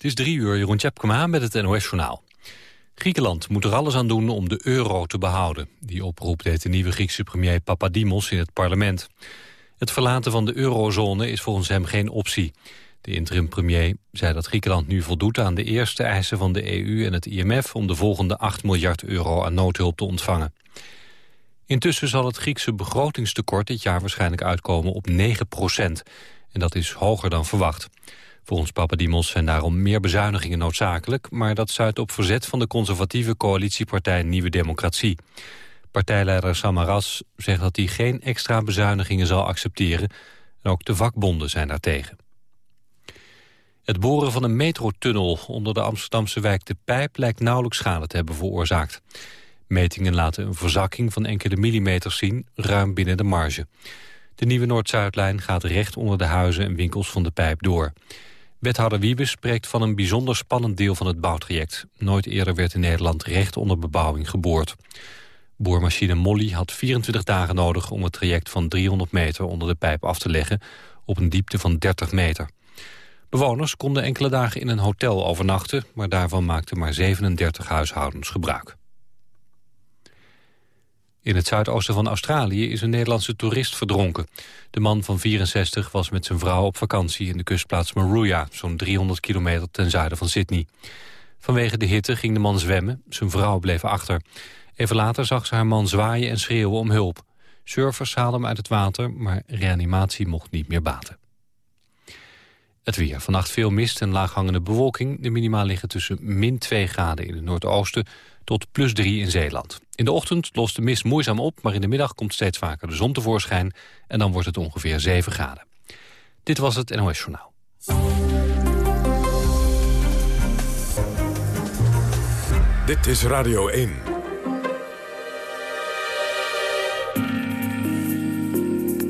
Het is drie uur, Jeroen Tjepkema met het NOS-journaal. Griekenland moet er alles aan doen om de euro te behouden. Die oproep deed de nieuwe Griekse premier Papadimos in het parlement. Het verlaten van de eurozone is volgens hem geen optie. De interim-premier zei dat Griekenland nu voldoet aan de eerste eisen van de EU en het IMF... om de volgende 8 miljard euro aan noodhulp te ontvangen. Intussen zal het Griekse begrotingstekort dit jaar waarschijnlijk uitkomen op 9 procent. En dat is hoger dan verwacht. Volgens Papadimos zijn daarom meer bezuinigingen noodzakelijk... maar dat stuit op verzet van de conservatieve coalitiepartij Nieuwe Democratie. Partijleider Samaras zegt dat hij geen extra bezuinigingen zal accepteren... en ook de vakbonden zijn daartegen. Het boren van een metrotunnel onder de Amsterdamse wijk De Pijp... lijkt nauwelijks schade te hebben veroorzaakt. Metingen laten een verzakking van enkele millimeters zien, ruim binnen de marge. De nieuwe Noord-Zuidlijn gaat recht onder de huizen en winkels van De Pijp door. Wethouder Wiebes spreekt van een bijzonder spannend deel van het bouwtraject. Nooit eerder werd in Nederland recht onder bebouwing geboord. Boormachine Molly had 24 dagen nodig om het traject van 300 meter onder de pijp af te leggen op een diepte van 30 meter. Bewoners konden enkele dagen in een hotel overnachten, maar daarvan maakten maar 37 huishoudens gebruik. In het zuidoosten van Australië is een Nederlandse toerist verdronken. De man van 64 was met zijn vrouw op vakantie in de kustplaats Maruya... zo'n 300 kilometer ten zuiden van Sydney. Vanwege de hitte ging de man zwemmen, zijn vrouw bleef achter. Even later zag ze haar man zwaaien en schreeuwen om hulp. Surfers haalden hem uit het water, maar reanimatie mocht niet meer baten. Het weer. Vannacht veel mist en laaghangende bewolking. De minima liggen tussen min 2 graden in het noordoosten tot plus 3 in Zeeland. In de ochtend lost de mist moeizaam op, maar in de middag komt steeds vaker de zon tevoorschijn en dan wordt het ongeveer 7 graden. Dit was het NOS Journaal. Dit is Radio 1.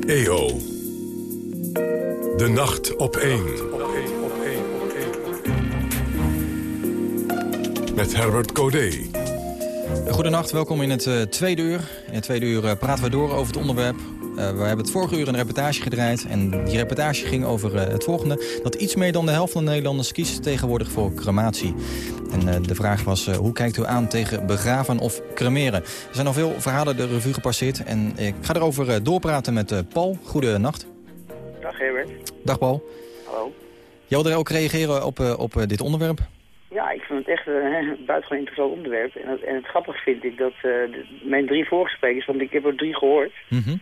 EO. De nacht op 1. Met Herbert Codé. Goedenacht, welkom in het uh, tweede uur. In het tweede uur uh, praten we door over het onderwerp. Uh, we hebben het vorige uur een reportage gedraaid. En die reportage ging over het volgende. Dat iets meer dan de helft van de Nederlanders kiest tegenwoordig voor crematie. En de vraag was, hoe kijkt u aan tegen begraven of cremeren? Er zijn al veel verhalen de revue gepasseerd. En ik ga erover doorpraten met Paul. Goedenacht. Dag Herbert. Dag Paul. Hallo. Jij wilde ook reageren op, op dit onderwerp? Ja, ik echt een buitengewoon interessant onderwerp. En het, en het grappig vind ik dat de, mijn drie voorgesprekers, want ik heb er drie gehoord... Mm -hmm.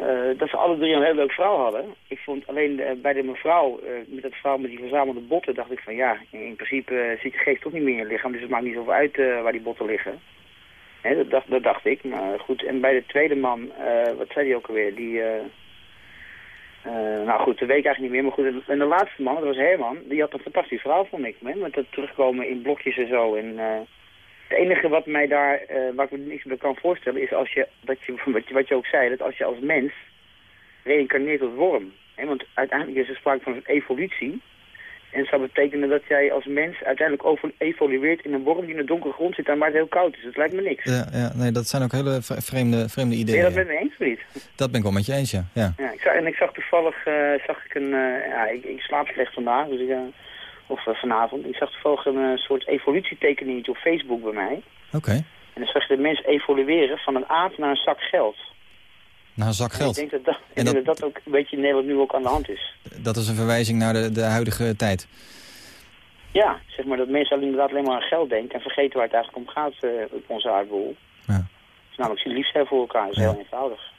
uh, dat ze alle drie een hele leuke vrouw hadden. Ik vond alleen uh, bij de mevrouw, met dat vrouw met die verzamelde botten, dacht ik van ja, in principe zit je geest toch niet meer in je lichaam. Dus het maakt niet zoveel uit waar die botten liggen. Hè, dat, dacht, dat dacht ik, maar goed. En bij de tweede man, wat zei die ook alweer, die... Uh, nou goed, dat weet ik eigenlijk niet meer. Maar goed, en de laatste man, dat was Herman, die had een fantastisch verhaal, vond ik. Hè? Met dat terugkomen in blokjes en zo. En uh, het enige wat mij daar, uh, waar ik me niks meer kan voorstellen, is als je, dat je, wat je, wat je ook zei, dat als je als mens reïncarneert tot worm. Hè? Want uiteindelijk is er sprake van een evolutie. En het zou betekenen dat jij als mens uiteindelijk evolueert in een worm die in de donkere grond zit en waar het heel koud is. Dat lijkt me niks. Ja, ja nee, dat zijn ook hele vreemde, vreemde ideeën. Ben je dat met me eens of niet? Dat ben ik wel met je eens, ja. ja. ja ik zag, en ik zag toevallig, uh, zag ik een, uh, ja, ik, ik, slaap slecht vandaag, dus ik, uh, of vanavond. Ik zag toevallig een soort evolutietekening op Facebook bij mij. Oké. Okay. En dan zag je de mens evolueren van een aap naar een zak geld. Naar een zak geld. En ik denk dat dat, en dat, dat, dat ook een beetje in Nederland nu ook aan de hand is. Dat is een verwijzing naar de, de huidige tijd. Ja, zeg maar dat mensen inderdaad alleen maar aan geld denken en vergeten waar het eigenlijk om gaat uh, op onze aardbol. Ja. Het is namelijk lief zijn voor elkaar, dat is ja. heel eenvoudig.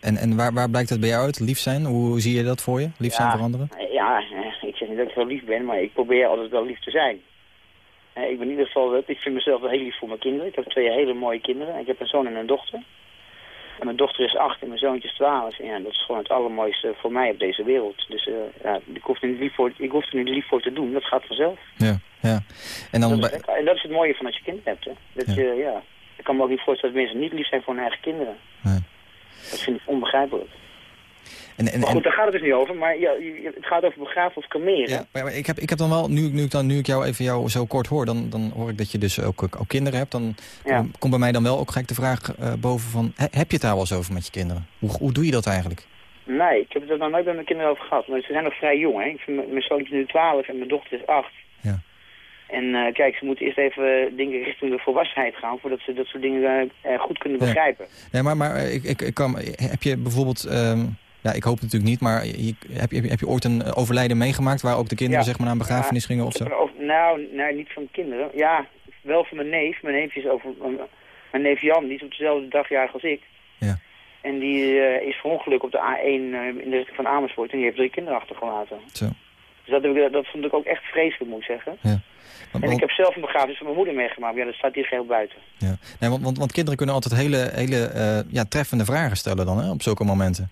En, en waar, waar blijkt dat bij jou uit, lief zijn? Hoe zie je dat voor je, lief zijn voor anderen? Ja, ik zeg niet dat ik zo lief ben, maar ik probeer altijd wel lief te zijn. Ik ben in ieder geval, ik vind mezelf wel heel lief voor mijn kinderen. Ik heb twee hele mooie kinderen. Ik heb een zoon en een dochter. Mijn dochter is acht en mijn zoontje is twaalf. En ja, dat is gewoon het allermooiste voor mij op deze wereld. Dus uh, ja, ik, hoef er niet lief voor, ik hoef er niet lief voor te doen. Dat gaat vanzelf. Ja, ja. En, dan dat is, en dat is het mooie van als je kinderen hebt. Hè. Dat ja. Je, ja, ik kan me ook niet voorstellen dat mensen niet lief zijn voor hun eigen kinderen. Nee. Dat vind ik onbegrijpelijk. En, en, maar goed, daar gaat het dus niet over. Maar ja, het gaat over begraven of cremeren. Ja, maar ik heb, ik heb dan wel, nu, nu, ik dan, nu ik jou even jou zo kort hoor... dan, dan hoor ik dat je dus ook, ook kinderen hebt. Dan ja. komt bij mij dan wel ook gelijk de vraag uh, boven van... He, heb je het daar wel eens over met je kinderen? Hoe, hoe doe je dat eigenlijk? Nee, ik heb het er nog nooit met mijn kinderen over gehad. Maar ze zijn nog vrij jong, hè. Ik vind, mijn mijn zoon is nu 12 en mijn dochter is 8. Ja. En eh, kijk, ze moeten eerst even dingen richting de volwassenheid gaan... voordat ze dat soort dingen eh, eh, goed kunnen begrijpen. Nee, maar, maar ik, ik, ik kan, heb je bijvoorbeeld... ehm, ja, ik hoop natuurlijk niet, maar je, heb, je, heb je ooit een overlijden meegemaakt... waar ook de kinderen Ja. zeg maar, naar een begrafenis gingen of zo? nou, nee, niet van kinderen. Ja, wel van mijn neef. Mijn neef is over... Mijn neef Jan, die is op dezelfde dag jarig als ik. Ja. En die eh, is verongelukt op de A1 eh, in de richting van Amersfoort. En die heeft drie kinderen achtergelaten. Zo. Dus dat, heb ik, dat vond ik ook echt vreselijk, moet ik zeggen. Want- En want- ik heb zelf een begrafenis van mijn moeder meegemaakt. Ja, dat staat hier geheel buiten. Ja. Nee, want, want, want kinderen kunnen altijd hele, hele eh, ja, treffende vragen stellen dan, hè, op zulke momenten.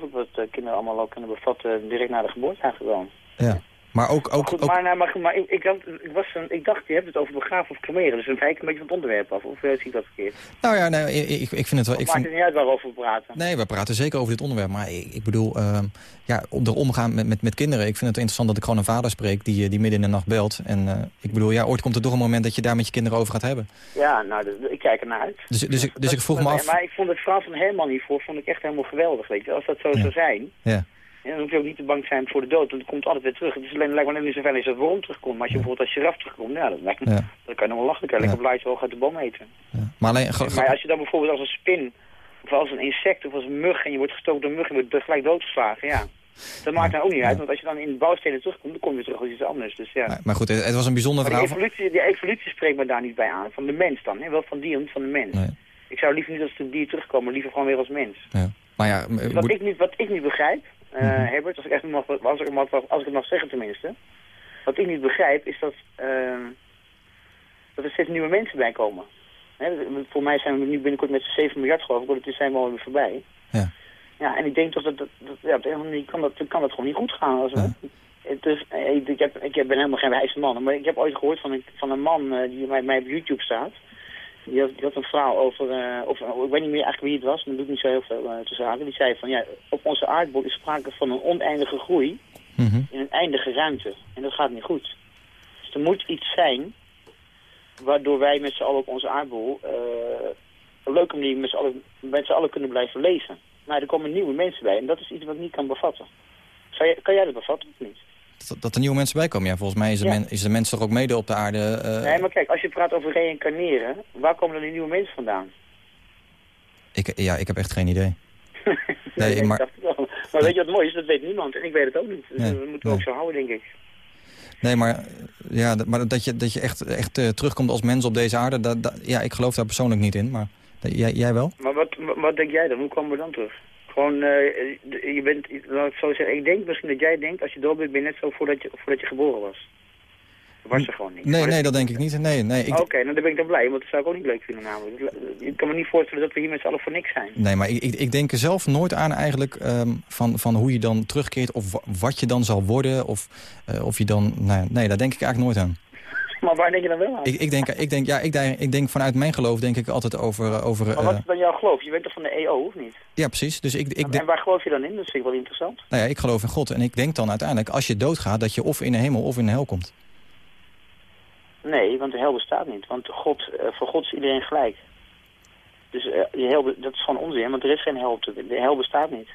Het is ongelooflijk wat eh, kinderen allemaal ook kunnen bevatten direct na de geboorte eigenlijk gewoon. Ja. Maar ook... Maar ook, goed, ook maar, nou, maar, maar ik, ik, ik, was een, ik dacht, je hebt het over begraven of cremeren. Dus dan wijk ik een beetje van het onderwerp af. Of eh, zie ik dat verkeerd? nou ja, nee, ik, ik, vind het wel... Ik maakt vind, het niet uit waarover we praten? nee, we praten zeker over dit onderwerp. Maar ik, ik bedoel, ehm, ja, om er omgaan met, met, met kinderen. Ik vind het interessant dat ik gewoon een vader spreek die, eh, die midden in de nacht belt. En eh, ik bedoel, ja, ooit komt er toch een moment dat je daar met je kinderen over gaat hebben. Ja, nou, de- ik kijk ernaar uit. Dus, dus, ik, dus ik vroeg me af... Maar ik vond het verhaal van Herman hiervoor vond ik echt helemaal geweldig, weet je. Als dat zo Ja. zou zijn, Ja, ja, dan hoef je ook niet te bang zijn voor de dood. Want het komt altijd weer terug. Het is alleen, lijkt me net niet zo fijn als dat worm terugkomt. Maar als je bijvoorbeeld als giraf terugkomt, ja, dan, lijkt me- ja, dan kan je nog wel lachen. Dan kan je Ja. lekker blaadje hoog uit de boom eten. ja. Maar alleen... Maar als je dan bijvoorbeeld als een spin, of als een insect, of als een mug, en je wordt gestoken door een mug en je wordt gelijk doodgeslagen, ja. Dat maakt dan ook niet uit, want als je dan in bouwstenen terugkomt, dan kom je terug als iets anders. Dus ja. maar, maar goed, het, het was een bijzonder die verhaal. van- evolutie, die evolutie spreekt me daar niet bij aan. Van de mens dan, hè? wel van dier, van de mens. Nee, Ik zou liever niet als een dier terugkomen, liever gewoon weer als mens. ja. Maar ja, Wat ik niet, wat ik niet begrijp, eh, Mhm. Herbert, als ik, echt mag, als, ik het mag, als ik het mag zeggen tenminste. Wat ik niet begrijp is dat, eh, dat er steeds nieuwe mensen bij komen. Hè, voor mij zijn we nu binnenkort met z'n 7 miljard geloof ik, want het zijn we alweer voorbij. Ja. Ja, en ik denk toch dat, dat, dat ja, op de manier kan dat, kan dat gewoon niet goed gaan. Als Ja. het is, eh, ik, heb, ik ben helemaal geen wijze man, maar ik heb ooit gehoord van een, van een man eh, die bij mij op YouTube staat. Die had, die had een verhaal over, eh, of, oh, ik weet niet meer eigenlijk wie het was, maar dat doet niet zo heel veel eh, te zaken. Die zei van, ja, op onze aardbol is sprake van een oneindige groei Mhm. in een eindige ruimte. En dat gaat niet goed. Dus er moet iets zijn waardoor wij met z'n allen op onze aardbol eh, op een leuke manier met z'n allen, met z'n allen kunnen blijven leven. Maar er komen nieuwe mensen bij en dat is iets wat ik niet kan bevatten. Zou jij, kan jij dat bevatten of niet? Dat, dat er nieuwe mensen bij komen. Ja, volgens mij is de, Ja. men, is de mens toch ook mede op de aarde... eh, nee, maar kijk, als je praat over reïncarneren, waar komen dan die nieuwe mensen vandaan? ik, ja, ik heb echt geen idee. nee, Nee, ik maar- dacht het wel. Maar weet je wat mooi is? Dat weet niemand en ik weet het ook niet. Dus Nee, dat moeten we nee. ook zo houden, denk ik. Nee, maar, ja, dat- maar dat je, dat je echt, echt eh, terugkomt als mens op deze aarde... Dat, dat- ja, ik geloof daar persoonlijk niet in, maar jij, jij wel? Maar wat, wat denk jij dan? Hoe komen we dan terug? Gewoon, eh, je bent, laat ik zo zeggen, ik denk misschien dat jij denkt, als je dood bent, ben je net zo voordat je, voordat je geboren was. Dat was er gewoon niet. Nee, Maar nee, dat denk ik niet. Nee, nee, ik, Oké, nou dan ben ik dan blij, want dat zou ik ook niet leuk vinden namelijk. Ik kan me niet voorstellen dat we hier met z'n allen voor niks zijn. nee maar ik, ik, ik denk er zelf nooit aan eigenlijk ehm, van, van hoe je dan terugkeert... of wa- wat je dan zal worden, of, eh, of je dan... Nee, nee, daar denk ik eigenlijk nooit aan. Maar waar denk je dan wel aan? Ik, ik, denk, ik, denk, ja, ik, denk, ik denk vanuit mijn geloof denk ik altijd over... over maar wat eh, is dan jouw geloof? Je bent toch van de EO, of niet? ja, precies. Dus ik, ik, en waar geloof je dan in? Dat vind ik wel interessant. nou ja, ik geloof in God. En ik denk dan uiteindelijk, als je doodgaat... dat je of in de hemel of in de hel komt. Nee, want de hel bestaat niet. Want God, eh, voor God is iedereen gelijk. Dus eh, die hel, dat is gewoon onzin, want er is geen hel. op De, de hel bestaat niet.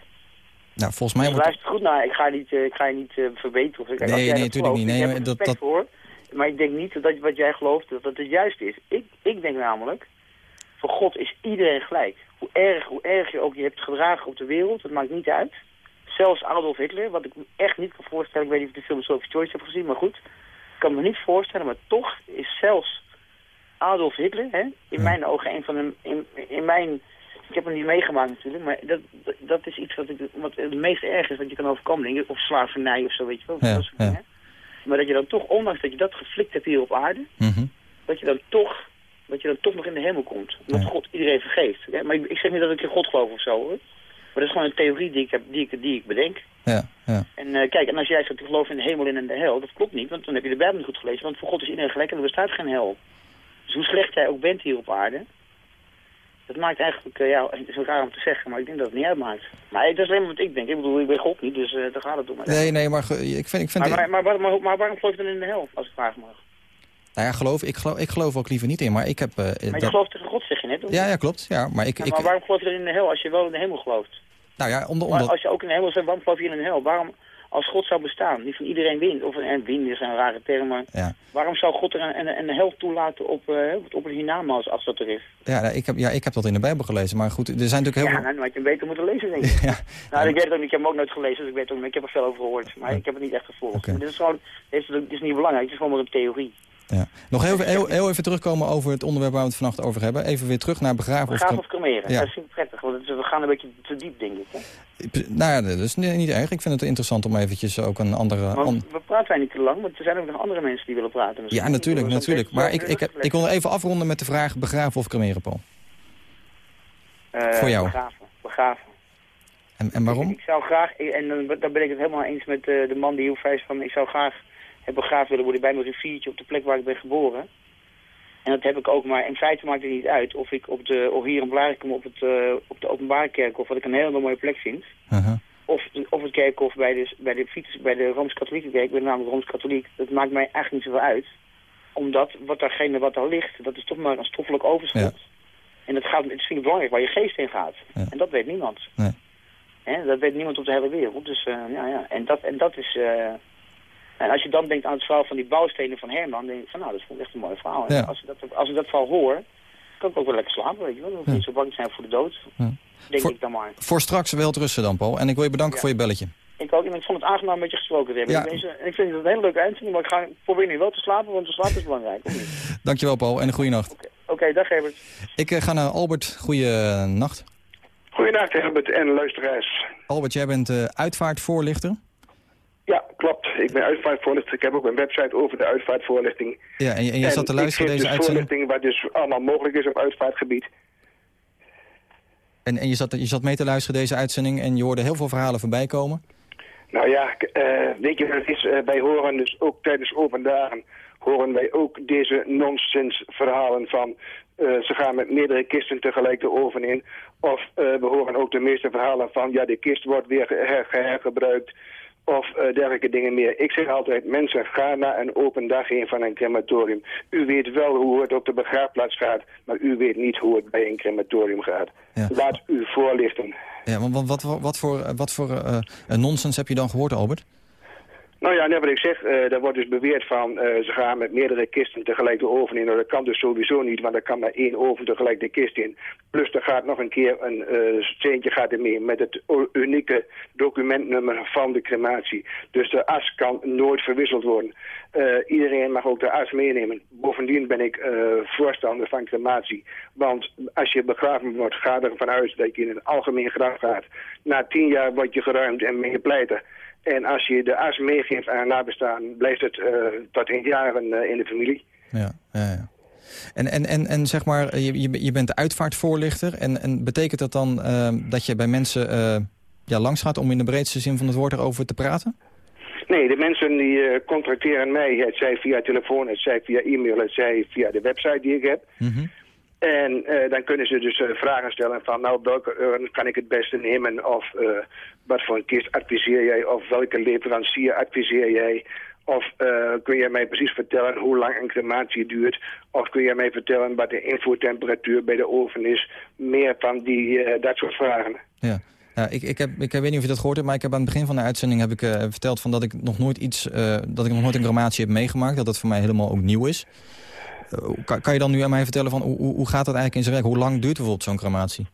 Nou, volgens mij... Dus wordt- luister goed naar, ik ga, niet, eh, ik ga je niet eh, verbeteren. Of, ik- Nee, nee, dat tuurlijk gelooft, niet. Nee, dat- dat- voor. Maar ik denk niet dat wat jij gelooft, dat dat het juist is. Ik, ik denk namelijk, voor God is iedereen gelijk. Hoe erg, hoe erg je ook je hebt gedragen op de wereld, dat maakt niet uit. Zelfs Adolf Hitler, wat ik me echt niet kan voorstellen. Ik weet niet of je de film Sophie Choice hebt gezien, maar goed. Ik kan me niet voorstellen, maar toch is zelfs Adolf Hitler, hè, in Ja. mijn ogen, een van de... In, in mijn, ik heb hem niet meegemaakt natuurlijk, maar dat, dat, is iets wat, ik, wat het meest erg is wat je kan overkomen. Denk ik. Of slavernij of zo, weet je wel. Ja, dat soort ja. Maar dat je dan toch, ondanks dat je dat geflikt hebt hier op aarde, Mhm. dat je dan toch, dat je dan toch nog in de hemel komt. Omdat Ja. God iedereen vergeeft. Hè? Maar ik, ik zeg niet dat ik in God geloof of zo hoor. Maar dat is gewoon een theorie die ik, heb, die ik, die ik bedenk. Ja, ja. En eh, kijk, en als jij zegt ik geloof in de hemel en in de hel, dat klopt niet. Want dan heb je de Bijbel niet goed gelezen. Want voor God is iedereen gelijk en er bestaat geen hel. Dus hoe slecht jij ook bent hier op aarde, dat maakt eigenlijk, eh, ja, het is raar om te zeggen, maar ik denk dat het niet uitmaakt. Maar dat is alleen maar wat ik denk. Ik bedoel, ik ben God niet, dus eh daar gaat het om. Nee, nee, maar ik vind... Ik vind Maar, maar, maar, maar, waarom geloof je dan in de hel, als ik vragen mag? nou ja, geloof, ik, geloof, ik geloof ook liever niet in, maar ik heb... eh, Maar je dat- gelooft tegen God, zeg je net. of ja, ja, klopt. Ja, maar ik... Ja, ik maar waarom geloof je dan in de hel als je wel in de hemel gelooft? Nou ja, om, Maar als je ook in de hemel bent, waarom geloof je in een hel? Waarom, als God zou bestaan, niet van iedereen wint, of en win is een rare term, maar Ja. waarom zou God er een, een, een hel toelaten op, eh op een hiernamaals als dat er is? Ja, nou, ik heb, ja, ik heb dat in de Bijbel gelezen. Maar goed, er zijn natuurlijk heel Ja, veel... nou, dan had je hem beter moeten lezen, denk ik. Ja. Nou, ik weet het ook niet, ik heb hem ook nooit gelezen, dus ik weet het ook niet. Ik heb er veel over gehoord, maar ik heb het niet echt gevolgd. Maar dit is gewoon, dit is, dit is niet belangrijk, het is gewoon maar een theorie. Ja. Nog heel, heel, heel even terugkomen over het onderwerp waar we het vannacht over hebben. Even weer terug naar begraven. of Begraven of cremeren, Ja. dat is prettig, want we gaan een beetje te diep, denk ik. Hè? Nou ja, dat is niet erg. Ik vind het interessant om eventjes ook een andere... An- we praten wij niet te lang, want er zijn ook nog andere mensen die willen praten. misschien. Ja, natuurlijk, natuurlijk. Maar ik, ik, ik wil even afronden met de vraag begraven of cremeren, Paul. Eh, voor jou. Begraven, begraven. En, en waarom? Ik zou graag, en dan ben ik het helemaal eens met eh, de man die heel vrij is van... ik zou graag het begraafd willen worden bij mijn riviertje op de plek waar ik ben geboren. En dat heb ik ook, maar in feite maakt het niet uit of ik op de, of hier in Blarikum op, het, eh, op de openbare kerkhof, wat ik een hele mooie plek vind... Uh-huh. Of, of het kerkhof bij de, bij de, fiets- bij de Rooms-Katholieke kerk, ik ben namelijk Rooms-Katholiek, dat maakt mij eigenlijk niet zoveel uit. Omdat wat daargene wat daar ligt, dat is toch maar een stoffelijk overschot. Ja. En het, gaat, het is niet belangrijk waar je geest in gaat. Ja. En dat weet niemand. Nee. Dat weet niemand op de hele wereld. Dus eh, ja, ja. En dat, en dat is... eh, en als je dan denkt aan het verhaal van die bouwstenen van Herman, dan denk ik van nou, dat vond ik echt een mooi verhaal. Ja. als, ik dat, als ik dat verhaal hoor, kan ik ook wel lekker slapen, weet je wel. Dan hoef ik niet zo bang zijn voor de dood. Ja. Denk Voor- ik dan maar. Voor straks wel rusten dan, Paul. En ik wil je bedanken Ja. voor je belletje. Ik ook. Ik vond het aangenaam met je gesproken te hebben. Ja. Ik vind het een hele leuke uitzending, maar ik ga proberen nu wel te slapen, want te slapen is belangrijk. Dankjewel, Paul. En een goede nacht. Oké, Oké, dag Herbert. Ik eh, ga naar Albert. Goeie eh, nacht. Goedenacht Herbert en luisteraars. Albert, jij bent eh, uitvaartvoorlichter. Ja, klopt. Ik ben uitvaartvoorlichter. Ik heb ook een website over de uitvaartvoorlichting. Ja, en, je- en je zat te luisteren deze dus uitzending. voorlichting wat dus allemaal mogelijk is op uitvaartgebied. En, en je, zat, je zat mee te luisteren deze uitzending en je hoorde heel veel verhalen voorbij komen. Nou ja, eh, weet je wat het is? Eh, wij horen dus ook tijdens open dagen... horen wij ook deze nonsens verhalen van... eh, ze gaan met meerdere kisten tegelijk de oven in. Of we horen ook de meeste verhalen van... ja, de kist wordt weer her- hergebruikt. Of eh, dergelijke dingen meer. Ik zeg altijd, mensen, ga naar een open dag heen van een crematorium. U weet wel hoe het op de begraafplaats gaat... maar u weet niet hoe het bij een crematorium gaat. Ja. Laat u voorlichten. Ja, want wat, wat, wat voor, wat voor eh, eh, nonsens heb je dan gehoord, Albert? Nou ja, net wat ik zeg, eh er wordt dus beweerd van eh, ze gaan met meerdere kisten tegelijk de oven in. Nou, dat kan dus sowieso niet, want er kan maar één oven tegelijk de kist in. Plus er gaat nog een keer een eh steentje gaat er mee met het unieke documentnummer van de crematie. Dus de as kan nooit verwisseld worden. Eh, iedereen mag ook de as meenemen. Bovendien ben ik eh, voorstander van crematie. Want als je begraven wordt, ga ervan uit dat je in een algemeen graf gaat. Na tien jaar word je geruimd en ben je pleiter. En als je de as meegeeft aan nabestaan, blijft het eh, tot in jaren eh, in de familie. Ja, ja, ja. En, en, en, en zeg maar, je, je- je bent de uitvaartvoorlichter. En, en betekent dat dan eh, dat je bij mensen eh, ja, langs gaat om in de breedste zin van het woord erover te praten? Nee, de mensen die contracteren mij, het zij via telefoon, het zij via e-mail, het zij via de website die ik heb. Mhm. En eh, dan kunnen ze dus eh, vragen stellen van, nou, welke urn kan ik het beste nemen? Of eh, wat voor een kist adviseer jij? Of welke leverancier adviseer jij? Of kun je mij precies vertellen hoe lang een crematie duurt? Of kun je mij vertellen wat de invoertemperatuur bij de oven is? Meer van die, dat soort vragen. Ja. Ja, ik, ik, heb, ik weet niet of je dat gehoord hebt, maar ik heb aan het begin van de uitzending heb ik, verteld van dat ik nog nooit iets, dat ik nog nooit een crematie heb meegemaakt. Dat dat voor mij helemaal ook nieuw is. Eh, kan, kan je dan nu aan mij vertellen van hoe, hoe gaat dat eigenlijk in zijn werk? Hoe lang duurt bijvoorbeeld zo'n crematie?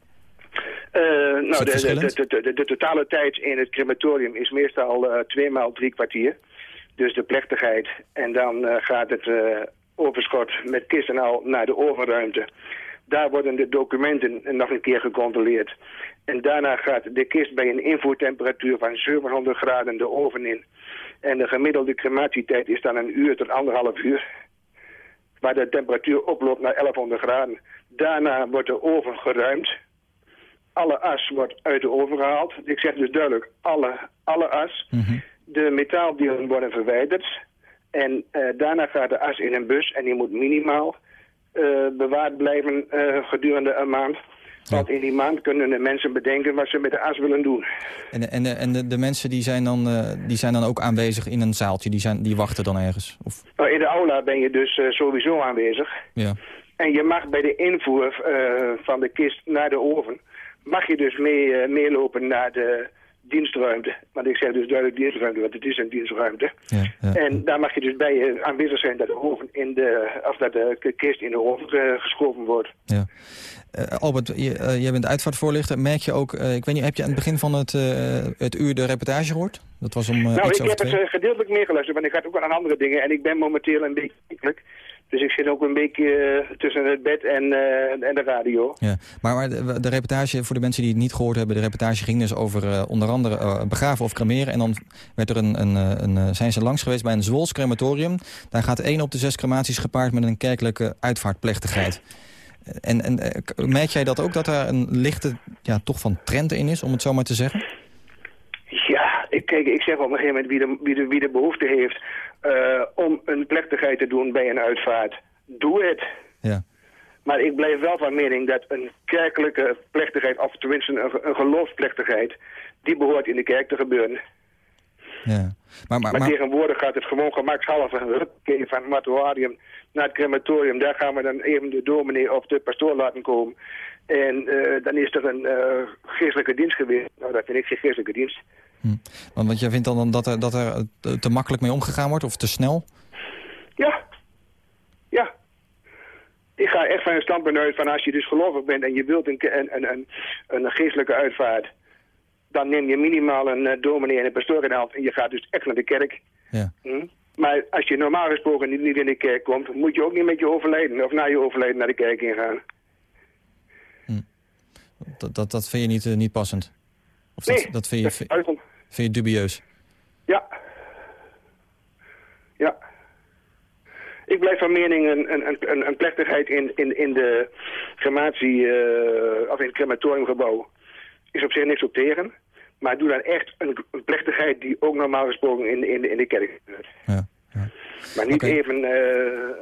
Eh, nou, de, de, de, de, totale tijd in het crematorium is meestal eh twee maal drie kwartier. Dus de plechtigheid. En dan gaat het overschot met kist en al naar de ovenruimte. Daar worden de documenten nog een keer gecontroleerd. En daarna gaat de kist bij een invoertemperatuur van 700 graden de oven in. En de gemiddelde crematietijd is dan een uur tot anderhalf uur. Waar de temperatuur oploopt naar 1100 graden. Daarna wordt de oven geruimd alle as wordt uit de oven gehaald. Ik zeg dus duidelijk, alle, alle as. Mhm. De metaaldelen worden verwijderd. En eh, daarna gaat de as in een bus en die moet minimaal eh, bewaard blijven eh, gedurende een maand. Want in die maand kunnen de mensen bedenken wat ze met de as willen doen. En, en, en de, de mensen die zijn, dan, eh, die zijn dan ook aanwezig in een zaaltje, die, zijn, die wachten dan ergens? Of, Nou, in de aula ben je dus eh, sowieso aanwezig. ja. En je mag bij de invoer eh, van de kist naar de oven... mag je dus mee, meelopen naar de dienstruimte. Want ik zeg dus duidelijk dienstruimte, want het is een dienstruimte. Ja, ja. En daar mag je dus bij aanwezig zijn dat de oven in de, of dat de kist in de oven geschoven wordt. Ja. Eh, Albert, je, eh, jij bent uitvaartvoorlichter. Merk je ook, eh, ik weet niet, heb je aan het begin van het, het uur de reportage gehoord? Dat was om nou, ik heb het twee. gedeeltelijk meegeluisterd, maar ik ga ook aan andere dingen. En ik ben momenteel een beetje ziekelijk. Dus ik zit ook een beetje tussen het bed en, en de radio. Ja. Maar, maar de, de reportage, voor de mensen die het niet gehoord hebben... de reportage ging dus over onder andere begraven of cremeren. En dan werd er een, een, een, zijn ze langs geweest bij een Zwols crematorium. Daar gaat één op de zes crematies gepaard met een kerkelijke uitvaartplechtigheid. En, en eh, merk jij dat ook, dat er een lichte ja, toch van trend in is, om het zo maar te zeggen? Ja, ik, kijk, ik zeg op een gegeven moment wie de, wie de, wie de behoefte heeft eh, om een plechtigheid te doen bij een uitvaart. Doe het. Ja. Maar ik blijf wel van mening dat een kerkelijke plechtigheid, of tenminste een, een geloofsplechtigheid, die behoort in de kerk te gebeuren. Ja. Maar, maar, Maar, tegenwoordig gaat het gewoon gemakshalve huppakee, van het mortuarium naar het crematorium. Daar gaan we dan even de dominee of de pastoor laten komen. En eh, dan is er een eh, geestelijke dienst geweest. Nou, dat vind ik geen geestelijke dienst. hm. want, want jij vindt dan dat er, dat er te- te makkelijk mee omgegaan wordt of te snel? Ja. Ja. Ik ga echt van een standpunt uit van als je dus gelovig bent en je wilt een, een, een, een geestelijke uitvaart, dan neem je minimaal een eh, dominee en een pastoor in de hand en je gaat dus echt naar de kerk. Ja. Hm? Maar als je normaal gesproken niet, niet in de kerk komt, moet je ook niet met je overlijden of na je overlijden naar de kerk ingaan. Dat, dat, dat vind je niet, eh, niet passend? Of dat, Nee, dat vind, je, dat is duivel. vind je dubieus? Ja. Ja. Ik blijf van mening een, een, een, een plechtigheid in, in, in de crematie, eh, of in het crematoriumgebouw, is op zich niks op tegen. Maar doe dan echt een, plechtigheid die ook normaal gesproken in, in, in de kerk gebeurt. Ja. ja. Maar niet even eh,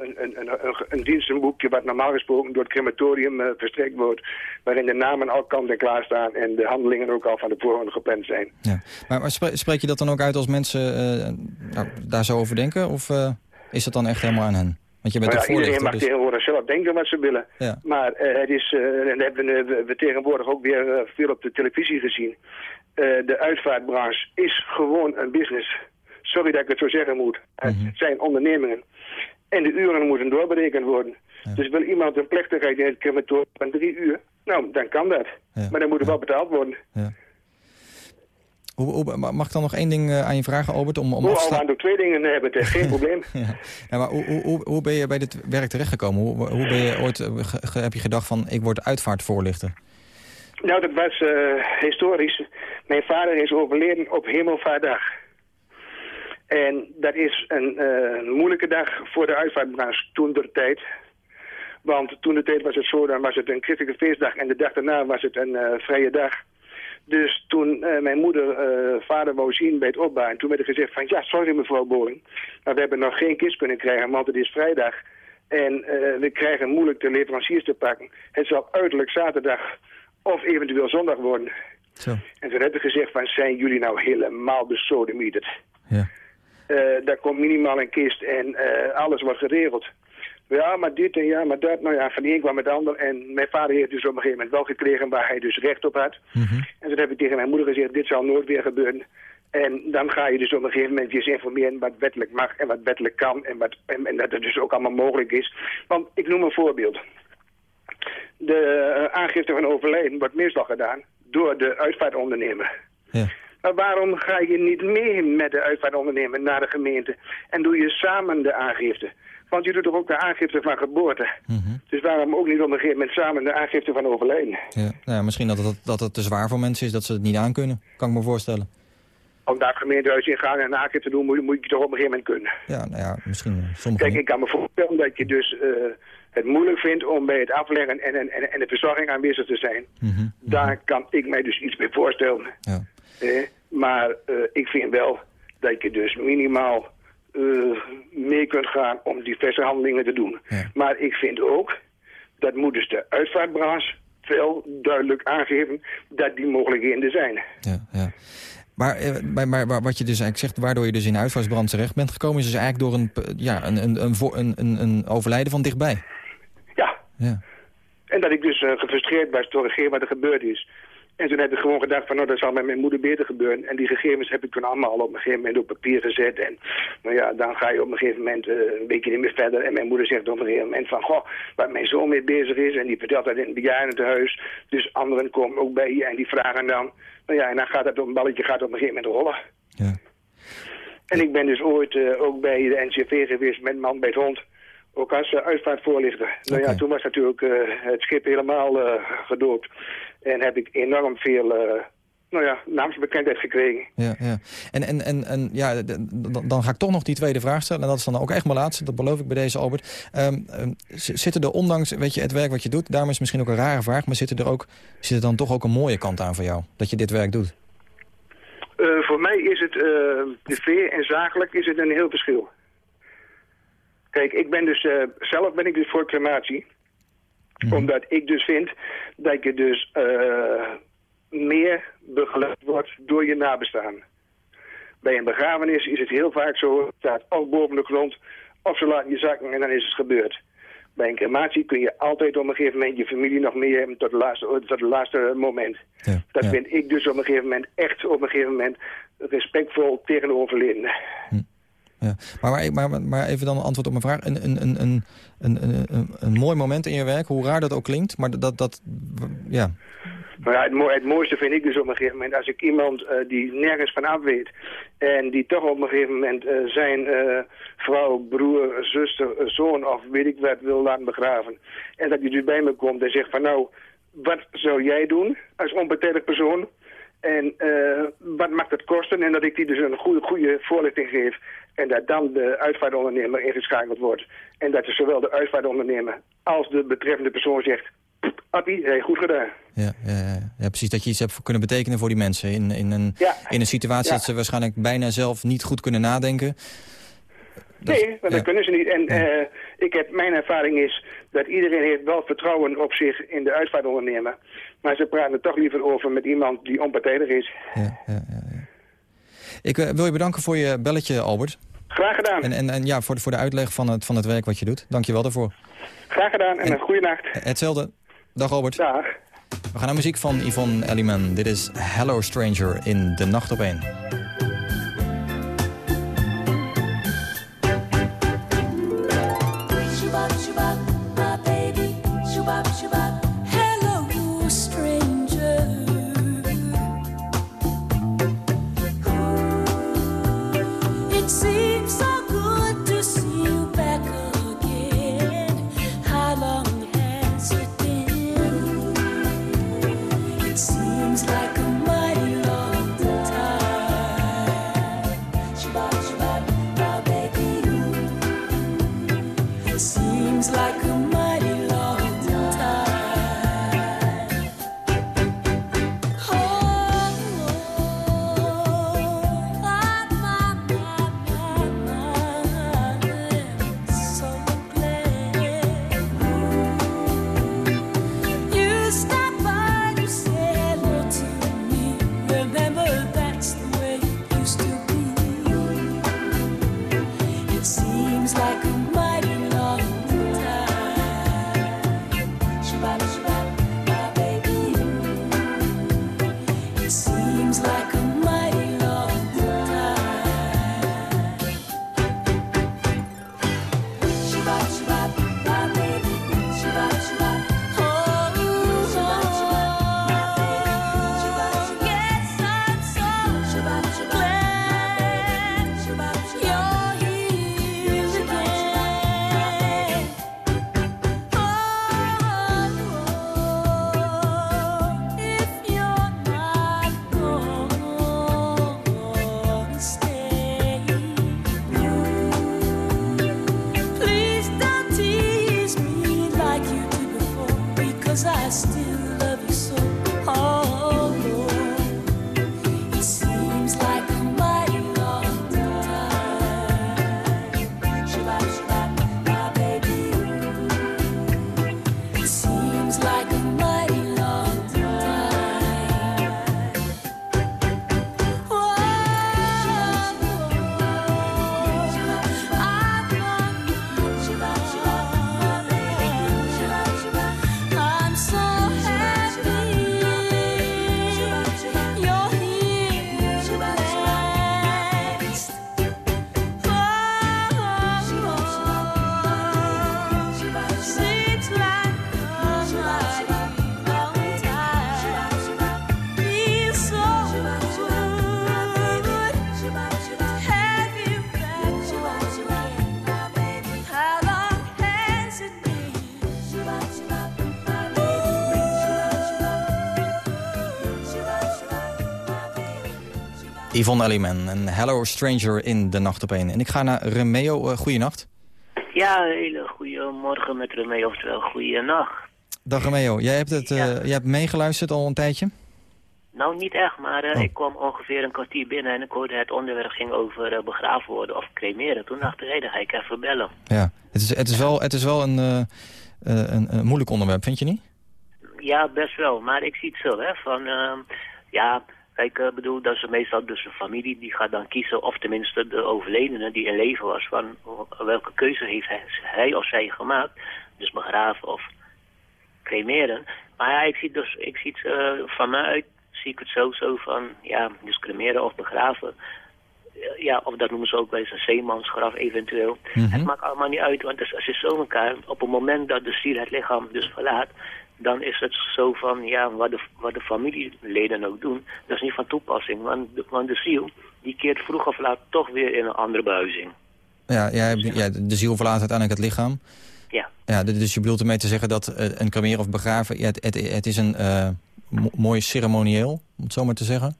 een, een, een, een, een dienstenboekje wat normaal gesproken door het crematorium eh, verstrekt wordt. Waarin de namen al kant en klaar staan en de handelingen ook al van tevoren gepland zijn. Ja. Maar, maar spre- spreek je dat dan ook uit als mensen eh, nou, daar zo over denken? Of is dat dan echt helemaal aan hen? Want je bent toch ja, iedereen voorlichter, mag dus... tegenwoordig zelf denken wat ze willen. Ja. Maar eh, het is, eh, en dat hebben we, we- tegenwoordig ook weer veel op de televisie gezien. Eh, de uitvaartbranche is gewoon een business. Sorry dat ik het zo zeggen moet. Het Mhm. zijn ondernemingen. En de uren moeten doorberekend worden. Dus wil iemand een plechtigheid in het crematorium van drie uur, nou, dan kan dat. Ja. Maar dan moet er wel betaald worden. Hoe, hoe- mag ik dan nog één ding eh, aan je vragen, Albert? Om, om af te aan de twee dingen hebben, het geen probleem. Maar hoe, ben je bij dit werk terechtgekomen? Hoe, hoe ben je ooit, eh, ge- heb je gedacht van, ik word uitvaartvoorlichter? Nou, dat was eh, historisch. Mijn vader is overleden op Hemelvaartdag. En dat is een eh, moeilijke dag voor de uitvaartbranche toen de tijd. Want toen de tijd was het zo, dan was het een christelijke feestdag en de dag daarna was het een eh, vrije dag. Dus toen mijn moeder vader wou zien bij het opbouwen, toen werd er gezegd van ja, sorry mevrouw Boring, maar we hebben nog geen kist kunnen krijgen, want het is vrijdag. En we krijgen moeilijk de leveranciers te pakken. Het zal uiterlijk zaterdag of eventueel zondag worden. Zo. En toen hebben gezegd van zijn jullie nou helemaal besodemieterd. Ja. Eh daar komt minimaal een kist en eh, alles wordt geregeld. Ja, maar dit en ja, maar dat. Nou ja, van de een kwam het ander. En mijn vader heeft dus op een gegeven moment wel gekregen waar hij dus recht op had. Mhm. En toen heb ik tegen mijn moeder gezegd, dit zal nooit weer gebeuren. En dan ga je dus op een gegeven moment je eens informeren wat wettelijk mag en wat wettelijk kan. En, wat, en, en dat het dus ook allemaal mogelijk is. Want ik noem een voorbeeld. De eh, aangifte van overlijden wordt meestal gedaan door de uitvaartondernemer. Ja. Maar waarom ga je niet mee met de uitvaartondernemer naar de gemeente en doe je samen de aangifte? Want je doet toch ook de aangifte van geboorte. Mhm. Dus waarom ook niet op een gegeven moment samen de aangifte van overlijden? Ja. Nou ja, misschien dat het, dat het te zwaar voor mensen is, dat ze het niet aankunnen. Kan ik me voorstellen. Om daar het gemeentehuis in gaan en een aangifte te doen, moet, je- moet je toch op een gegeven moment kunnen. Ja, nou ja, misschien eh, sommige Kijk, ik kan me voorstellen dat je dus eh, het moeilijk vindt om bij het afleggen en, en, en, de verzorging aanwezig te zijn. Mhm. Daar kan ik mij dus iets bij voorstellen. Ja. Eh, maar ik vind wel dat je dus minimaal eh, mee kunt gaan om diverse handelingen te doen. Ja. Maar ik vind ook, dat moet dus de uitvaartbranche wel duidelijk aangeven dat die mogelijkheden er zijn. Ja, ja. Maar, eh, maar, maar, maar wat je dus eigenlijk zegt, waardoor je dus in uitvaartsbrand terecht bent gekomen... is dus eigenlijk door een, ja, een, een, een, een overlijden van dichtbij. Ja, en dat ik dus eh, gefrustreerd was door hetgeen wat er gebeurd is. En toen heb ik gewoon gedacht van, nou, dat zal met mijn moeder beter gebeuren. En die gegevens heb ik toen allemaal op een gegeven moment op papier gezet. En nou ja, dan ga je op een gegeven moment uh, een beetje niet meer verder. En mijn moeder zegt op een gegeven moment van, goh, waar mijn zoon mee bezig is. En die vertelt dat in het bejaardentehuis. Dus anderen komen ook bij je en die vragen dan. Nou ja, en dan gaat dat op een balletje gaat op een gegeven moment rollen. Ja. En ik ben dus ooit uh, ook bij de NCV geweest met man bij het hond. Ook als uh, uitvaartvoorlichter. Nou ja, toen was natuurlijk uh, het schip helemaal gedoopt. En heb ik enorm veel nou ja, naamsbekendheid gekregen. Ja, ja. En, en, en, en ja, dan ga ik toch nog die tweede vraag stellen. En dat is dan ook echt mijn laatste, dat beloof ik bij deze Albert. Um, um, zitten er ondanks weet je, het werk wat je doet, daarom is het misschien ook een rare vraag... maar zit er, ook, zit er dan toch ook een mooie kant aan voor jou, dat je dit werk doet? Uh, voor mij is het uh, privé en zakelijk is het een heel verschil. Kijk, ik ben dus, uh, zelf ben ik dus voor crematie. Mm. Omdat ik dus vind dat je dus meer begeleid wordt door je nabestaan. Bij een begrafenis is het heel vaak zo, het staat of boven de grond, of ze laten je zakken en dan is het gebeurd. Bij een crematie kun je altijd op een gegeven moment je familie nog meer hebben tot het laatste, tot het laatste moment. Ja, dat vind ik dus op een gegeven moment echt op een gegeven moment respectvol tegenover overledene. Hm. Ja. Maar, maar, maar, even dan antwoord op mijn vraag. Een, een, een, een, een, een, een mooi moment in je werk, hoe raar dat ook klinkt. Maar dat, dat ja, nou ja, het, het, mooiste vind ik dus op een gegeven moment... als ik iemand uh, die nergens van af weet... en die toch op een gegeven moment uh, zijn uh, vrouw, broer, zuster, zoon... of weet ik wat wil laten begraven. En dat die dus bij me komt en zegt van... nou, wat zou jij doen als onbeteiligd persoon... En wat mag dat kosten? En dat ik die dus een goede, goede voorlichting geef. En dat dan de uitvaartondernemer ingeschakeld wordt. En dat er zowel de uitvaartondernemer als de betreffende persoon zegt... Appie, hey, goed gedaan. Ja, ja, ja, precies. Dat je iets hebt kunnen betekenen voor die mensen. In, in, een, in een situatie dat ze waarschijnlijk bijna zelf niet goed kunnen nadenken. nee, maar dat kunnen ze niet. En uh, ik heb, mijn ervaring is dat iedereen heeft wel vertrouwen op zich in de uitvaartondernemer. Maar ze praten er toch liever over met iemand die onpartijdig is. Ja, ja, ja. Ik uh, wil je bedanken voor je belletje, Albert. Graag gedaan. En, en, en ja, voor de, voor de uitleg van het, van het werk wat je doet. Dank je wel daarvoor. Graag gedaan en, en een goede nacht. Hetzelfde. Dag Robert. Dag. We gaan naar muziek van Yvonne Elliman. Dit is Hello Stranger in De Nacht op 1. Yvonne Elliman en Hello Stranger in de Nacht op 1. En ik ga naar Remeo. Uh, goeienacht. Ja, hele goede morgen met Remeo, oftewel goede nacht. Dag Remeo, jij hebt, het, ja. jij hebt meegeluisterd al een tijdje? Nou, niet echt, maar uh, oh. ik kwam ongeveer een kwartier binnen en ik hoorde het onderwerp ging over uh, begraven worden of cremeren. Toen dacht ik, hé, dan ga ik even bellen. Ja, het is, het is wel, het is wel een, uh, een, een, moeilijk onderwerp, vind je niet? Ja, best wel, maar ik zie het zo, hè, van, ehm, ja, kijk, bedoel, dat is meestal dus de familie die gaat dan kiezen, of tenminste de overledene die in leven was, van welke keuze heeft hij, hij of zij gemaakt, dus begraven of cremeren. Maar ja, ik zie, dus, ik zie het van mij uit zie ik het zo, zo van, ja, dus cremeren of begraven. Ja, of dat noemen ze ook wel eens een zeemansgraf eventueel. Mhm. Het maakt allemaal niet uit, want het is zo elkaar. Op het moment dat de ziel het lichaam dus verlaat, dan is het zo van, ja, wat de, wat de familieleden ook doen, dat is niet van toepassing. Want de, want de ziel, die keert vroeg of laat toch weer in een andere behuizing. Ja, ja, ja de ziel verlaat uiteindelijk het lichaam. Ja. ja. Dus je bedoelt ermee te zeggen dat uh, een cremeren of begraven, ja, het, het, het is een... Uh, mooi ceremonieel, om het zo maar te zeggen.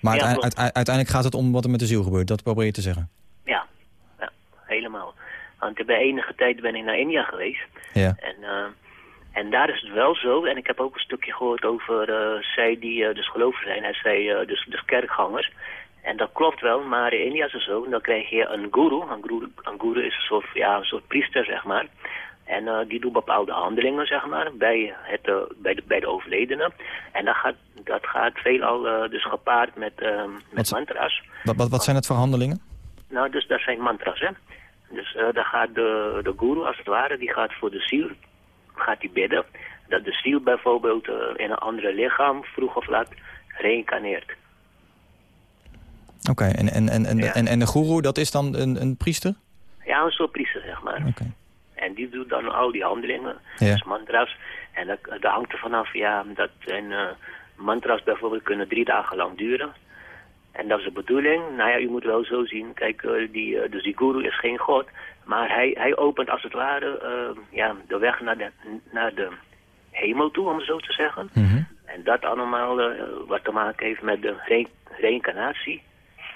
Maar uiteindelijk gaat het om wat er met de ziel gebeurt. Dat probeer je te zeggen. Ja, ja helemaal. Want bij enige tijd ben ik naar India geweest. Ja. En, uh, en daar is het wel zo. En ik heb ook een stukje gehoord over uh, zij die uh, dus gelovig zijn. En zij dus, dus kerkgangers. En dat klopt wel, maar in India is het zo. Dan krijg je een guru. Een guru, een guru is een soort, ja, een soort priester, zeg maar. En uh, die doet bepaalde handelingen, zeg maar, bij, het, uh, bij, de, bij de overledene. En dat gaat, dat gaat veelal uh, dus gepaard met, met mantra's. Wat, wat, wat zijn het voor handelingen? Nou, dus dat zijn mantra's, hè. Dus daar gaat de, de guru, als het ware, die gaat voor de ziel, gaat die bidden. Dat de ziel bijvoorbeeld in een andere lichaam, vroeg of laat, reïncarneert. Oké, en, en, en, en, en, en de guru, dat is dan een, een priester? Ja, een soort priester, zeg maar. Oké. En die doet dan al die handelingen, ja. dus mantra's. En dat, dat hangt er vanaf, ja, dat zijn uh, mantra's bijvoorbeeld kunnen drie dagen lang duren. En dat is de bedoeling. Nou ja, u moet wel zo zien. Kijk, uh, die, uh, dus die guru is geen god. Maar hij, hij opent als het ware ja, de weg naar de, naar de hemel toe, om het zo te zeggen. Mm -hmm. En dat allemaal wat te maken heeft met de re reïncarnatie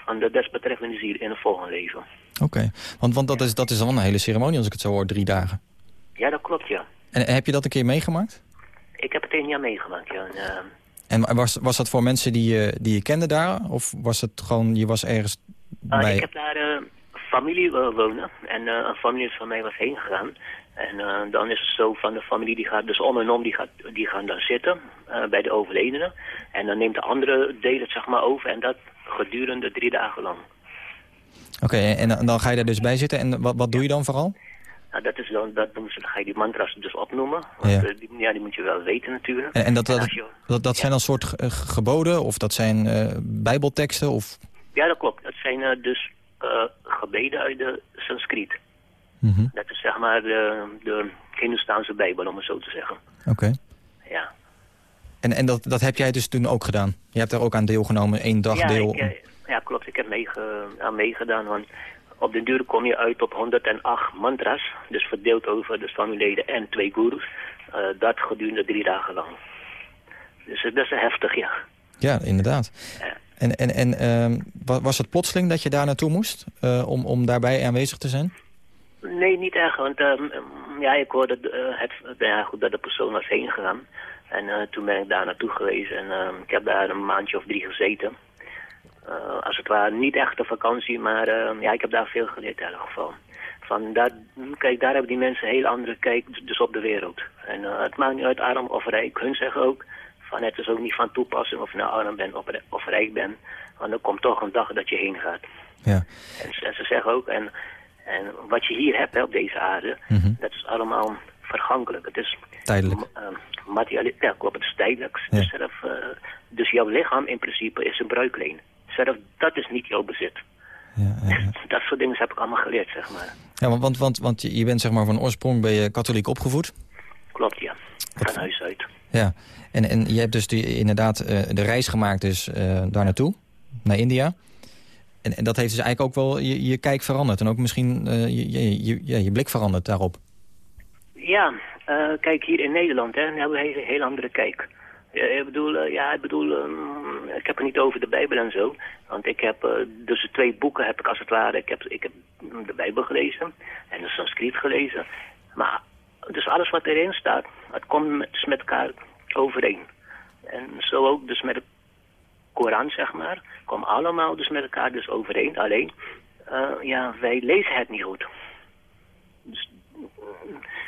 van de desbetreffende ziel in het volgende leven. Oké, want, want dat, is, dat is dan een hele ceremonie als ik het zo hoor, drie dagen. Ja, dat klopt, ja. En heb je dat een keer meegemaakt? Ik heb het een jaar meegemaakt, ja. En, en was, was dat voor mensen die je, die je kende daar? Of was het gewoon, je was ergens uh, bij... Ik heb daar uh, familie wonen. En uh, een familie van mij was heen gegaan. En dan is het zo van de familie, die gaat dus om en om, die, gaat, die gaan dan zitten bij de overledene. En dan neemt de andere deel het zeg maar over. En dat gedurende drie dagen lang. Oké, en dan ga je daar dus bij zitten. En wat, wat doe je dan vooral? Nou, dat is dan, dat, dan ga je die mantra's dus opnoemen. Want, ja. Die, ja, die moet je wel weten natuurlijk. En, en dat, dat, je, dat, dat ja. zijn dan soort geboden of dat zijn uh, bijbelteksten? Of... Ja, dat klopt. Dat zijn dus gebeden uit de Sanskriet. Mm -hmm. Dat is zeg maar de, de Hindoestaanse bijbel, om het zo te zeggen. Oké. Okay. Ja. En, en dat, dat heb jij dus toen ook gedaan? Je hebt daar ook aan deelgenomen, één dag ja, deel? Ik, ja, klopt. Ik heb meege, aan meegedaan. Want op de duur kom je uit op 108 mantras. Dus verdeeld over de familieleden en twee gurus. Uh, dat gedurende drie dagen lang. Dus dat is heftig, ja. Ja, inderdaad. Ja. En, en, en uh, was het plotseling dat je daar naartoe moest? Uh, om, om daarbij aanwezig te zijn? Nee, niet echt. Want ja, ik hoorde het, ja, goed, dat de persoon was heen gegaan. En toen ben ik daar naartoe geweest. En ik heb daar een maandje of drie gezeten. Als het ware niet echt een vakantie, maar ja, ik heb daar veel geleerd in ieder geval. Van daar, kijk, daar hebben die mensen een heel andere kijk dus op de wereld. En het maakt niet uit arm of rijk. Hun zeggen ook, van het is ook niet van toepassing of je nou arm bent of, of rijk bent. Want er komt toch een dag dat je heen gaat. Ja. En, en ze zeggen ook, en, en wat je hier hebt hè, op deze aarde, mm -hmm. dat is allemaal vergankelijk. Het is tijdelijk. materiaal, ja, klopt, het is tijdelijk. Ja. Dus, zelf, dus jouw lichaam in principe is een bruikleen zelf, dat is niet jouw bezit. Ja, ja, ja. Dat soort dingen heb ik allemaal geleerd, zeg maar. Ja, want, want, want, want je bent zeg maar van oorsprong ben je katholiek opgevoed? Klopt, ja. Van huis uit. Ja, en, en je hebt dus die, inderdaad uh, de reis gemaakt dus uh, daar naartoe, naar India. En, en dat heeft dus eigenlijk ook wel je, je kijk veranderd. En ook misschien uh, je, je, je, je blik veranderd daarop. Ja, kijk hier in Nederland hè, hebben we een hele, hele andere kijk. Ik bedoel, eh, ja, ik bedoel, ehm, ik heb het niet over de Bijbel en zo. Want ik heb, eh, dus twee boeken heb ik als het ware, ik heb, ik heb de Bijbel gelezen en de Sanskriet gelezen. Maar, dus alles wat erin staat, het komt met, dus met elkaar overeen. En zo ook dus met de Koran, zeg maar, komt allemaal dus met elkaar dus overeen. Alleen, eh, ja, wij lezen het niet goed. Dus,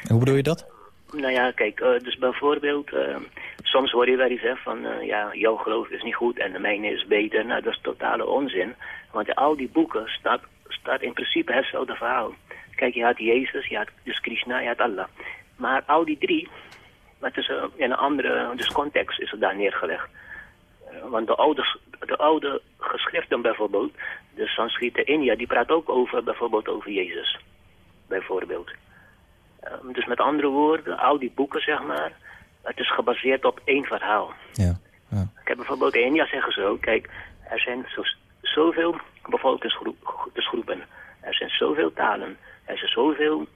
En hoe bedoel je dat? nou ja, kijk, eh, dus bijvoorbeeld, eh, soms hoor je wel eens hè, van, ja, jouw geloof is niet goed en de mijne is beter. Nou, dat is totale onzin. Want in al die boeken staat, staat in principe hetzelfde verhaal. Kijk, je had Jezus, je had dus Krishna, je had Allah. Maar al die drie, het is, eh, in een andere dus context is het daar neergelegd. Eh, want de oude, de oude geschriften bijvoorbeeld, de Sanskriet in India, die praat ook over bijvoorbeeld over Jezus. Bijvoorbeeld. Ehm, dus met andere woorden, al die boeken, zeg maar, het is gebaseerd op één verhaal. Ja. ja. Ik heb bijvoorbeeld in India zeggen ze ook, kijk, er zijn zo, zoveel bevolkingsgroepen, er zijn zoveel talen, er zijn zoveel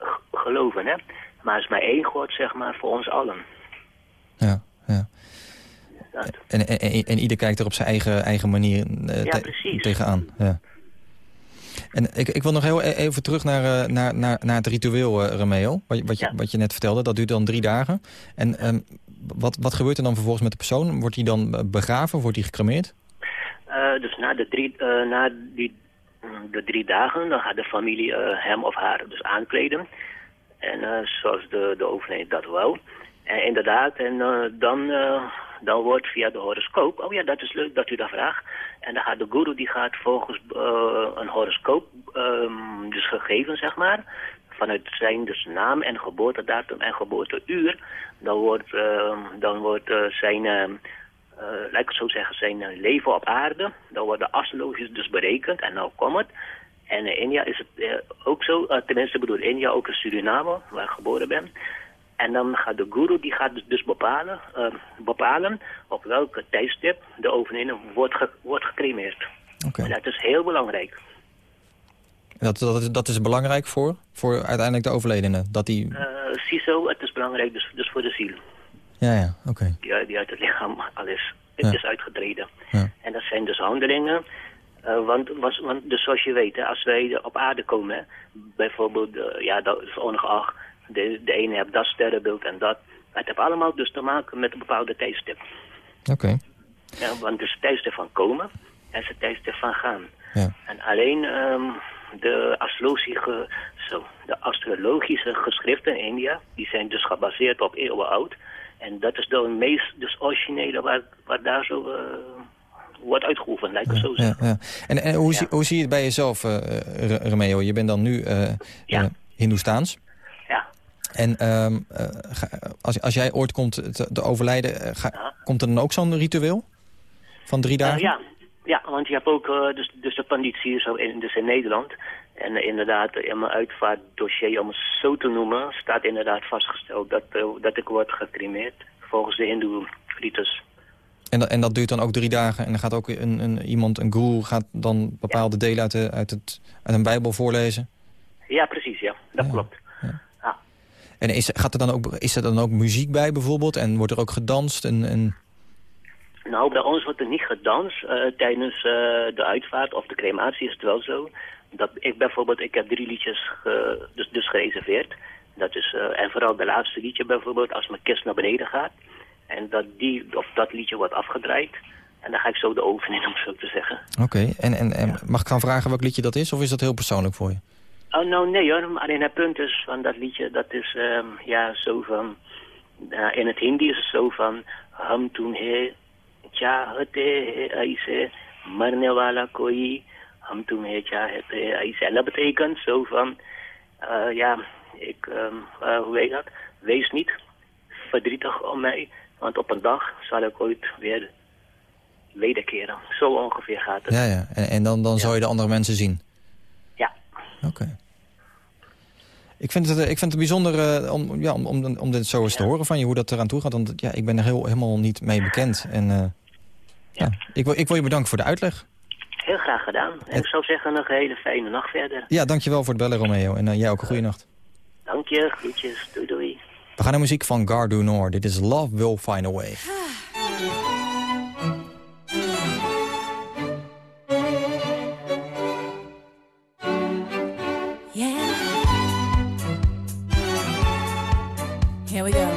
g- geloven, hè. Maar er is maar één God, zeg maar, voor ons allen. ja, ja. En, en, en, en ieder kijkt er op zijn eigen, eigen manier eh, Ja, te- precies. tegenaan. Ja. En ik, ik wil nog heel e- even terug naar, eh, naar, naar, naar het ritueel, eh, Romeo. Wat, je- wat, je, Ja. wat je net vertelde, dat duurt dan drie dagen. En ehm, wat, wat gebeurt er dan vervolgens met de persoon? Wordt hij dan begraven? Wordt hij gecremeerd? Dus na, de drie, na die, mm, de drie dagen, dan gaat de familie hem of haar dus aankleden. En eh, zoals de, de overleden dat wou. En inderdaad, en eh, dan, eh, dan wordt via de horoscoop, oh ja, dat is leuk dat u dat vraagt. En dan gaat de guru, die gaat volgens een horoscoop ehm, dus gegeven, zeg maar. Vanuit zijn dus naam en geboortedatum en geboorteuur. Dan wordt, ehm, dan wordt zijn... eh, laat ik het zo zeggen, zijn leven op aarde. Dan worden astrologisch dus berekend en nou komt het. En in India is het eh, ook zo, eh, tenminste bedoel India ook in Suriname, waar ik geboren ben. En dan gaat de guru, die gaat dus, dus bepalen, eh, bepalen op welke tijdstip de overledene wordt, ge, wordt gecremeerd. Oké. En dat is heel belangrijk. Dat, dat, is, dat is belangrijk voor, voor uiteindelijk de overledene? Dat die... Eh CISO, het is belangrijk dus, dus voor de ziel. Ja, ja, oké. die, die uit het lichaam al is, Ja. is uitgetreden. Ja. En dat zijn dus handelingen. Eh, want, was, want dus zoals je weet, hè, als wij op aarde komen, hè, bijvoorbeeld, eh, ja, dat is ongeacht, de, de ene heeft dat sterrenbeeld en dat. Het heeft allemaal dus te maken met een bepaalde tijdstip. Oké. Ja, want het is het tijdstip van komen en het is het tijdstip van gaan. Ja. En alleen ehm, de, astrologische, zo, de astrologische geschriften in India, die zijn dus gebaseerd op eeuwen oud. En dat is de meest dus originele waar, waar daar zo eh, wordt uitgeoefend, lijkt het zo Ja, zeggen. En, en hoe, zie, hoe zie je het bij jezelf, eh eh, Romeo? Je bent dan nu eh eh, Hindoestaans. Ja. En ga- als, als jij ooit komt te, te overlijden, ga- komt er dan ook zo'n ritueel? Van drie dagen? ja. ja, want je hebt ook dus, dus de conditie zo in, dus in Nederland. En inderdaad, in mijn uitvaartdossier, om het zo te noemen, staat inderdaad vastgesteld dat, dat ik word gecremeerd volgens de hindoe ritus. En, dat- en dat duurt dan ook drie dagen. En dan gaat ook een, een, iemand, een guru, gaat dan bepaalde delen uit, de, uit, het, uit een bijbel voorlezen. Ja, precies, ja. Dat Ja. klopt. Ja. Ja. En is, gaat er dan ook, is er dan ook muziek bij bijvoorbeeld? En wordt er ook gedanst? En, en... Nou, bij ons wordt er niet gedanst eh, tijdens eh, de uitvaart of de crematie is het wel zo. Dat ik bijvoorbeeld, ik heb drie liedjes ge- dus, dus gereserveerd. Dat is, eh, en vooral de laatste liedje bijvoorbeeld, als mijn kist naar beneden gaat. En dat, die, of dat liedje wordt afgedraaid. En dan ga ik zo de oven in, om zo te zeggen. Oké, en, en, en mag ik gaan vragen welk liedje dat is? Of is dat heel persoonlijk voor je? Oh, nou nee hoor, alleen het punt is van dat liedje, dat is ehm, ja zo van, eh, in het Hindi is het zo van, Ham chahte hai aise, marne wala koi, ham tumhe chahte hai aise. En dat betekent zo van, eh, ja, ik, ehm, eh, hoe weet dat, wees niet verdrietig om mij, want op een dag zal ik ooit weer wederkeren. Zo ongeveer gaat het. Ja, ja. En, en dan, dan zou je de andere mensen zien? ja. Oké. Ik vind het, eh, ik vind het bijzonder eh, om, ja, om, om, om dit zo eens te horen van je, hoe dat eraan toe gaat. Want ja, ik ben er heel, helemaal niet mee bekend. En eh, ja. ik, wil, ik wil je bedanken voor de uitleg. Heel graag gedaan. En ik zou zeggen nog een hele fijne nacht verder. Ja, dankjewel voor het bellen, Romeo. En jij ook een goede nacht. Dank je, groetjes, doei doei. We gaan naar muziek van Gardu Noor. Dit is Love Will Find a Way. Yeah. Here we. Go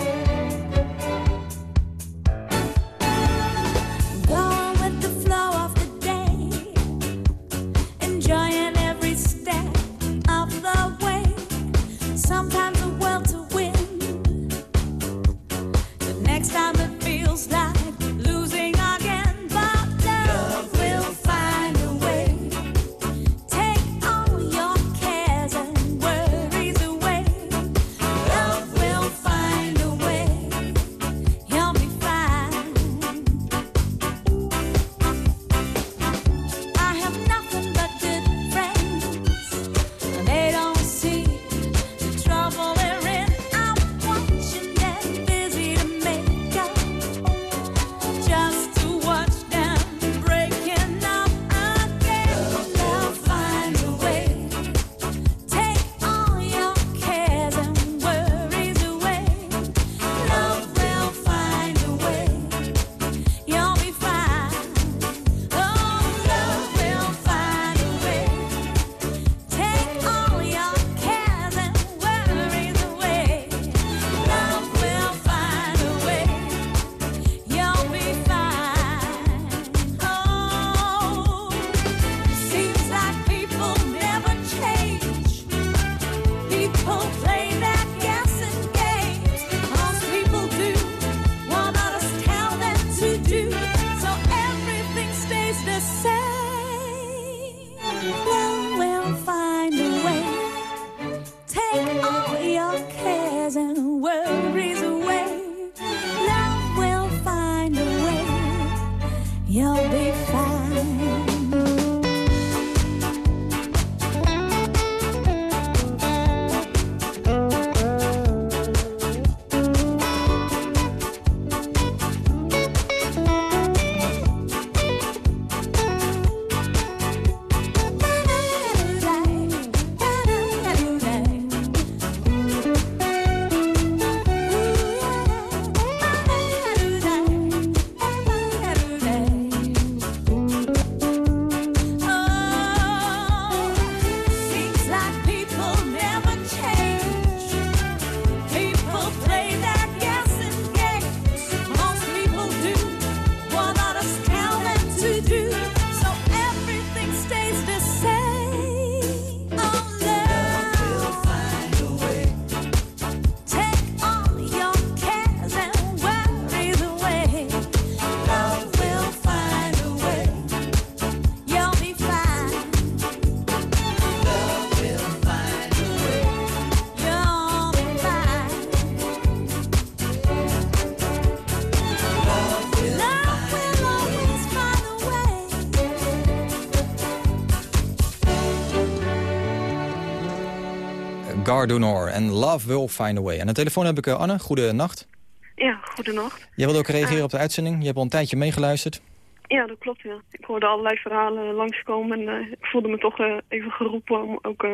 Gardu Noor en Love Will Find a Way. Aan de telefoon heb ik eh, Anne. Goedenacht. Ja, goedenacht. Jij wilde ook reageren op de uitzending. Je hebt al een tijdje meegeluisterd. Ja, dat klopt, ja. Ik hoorde allerlei verhalen langskomen en eh, ik voelde me toch eh, even geroepen om ook eh,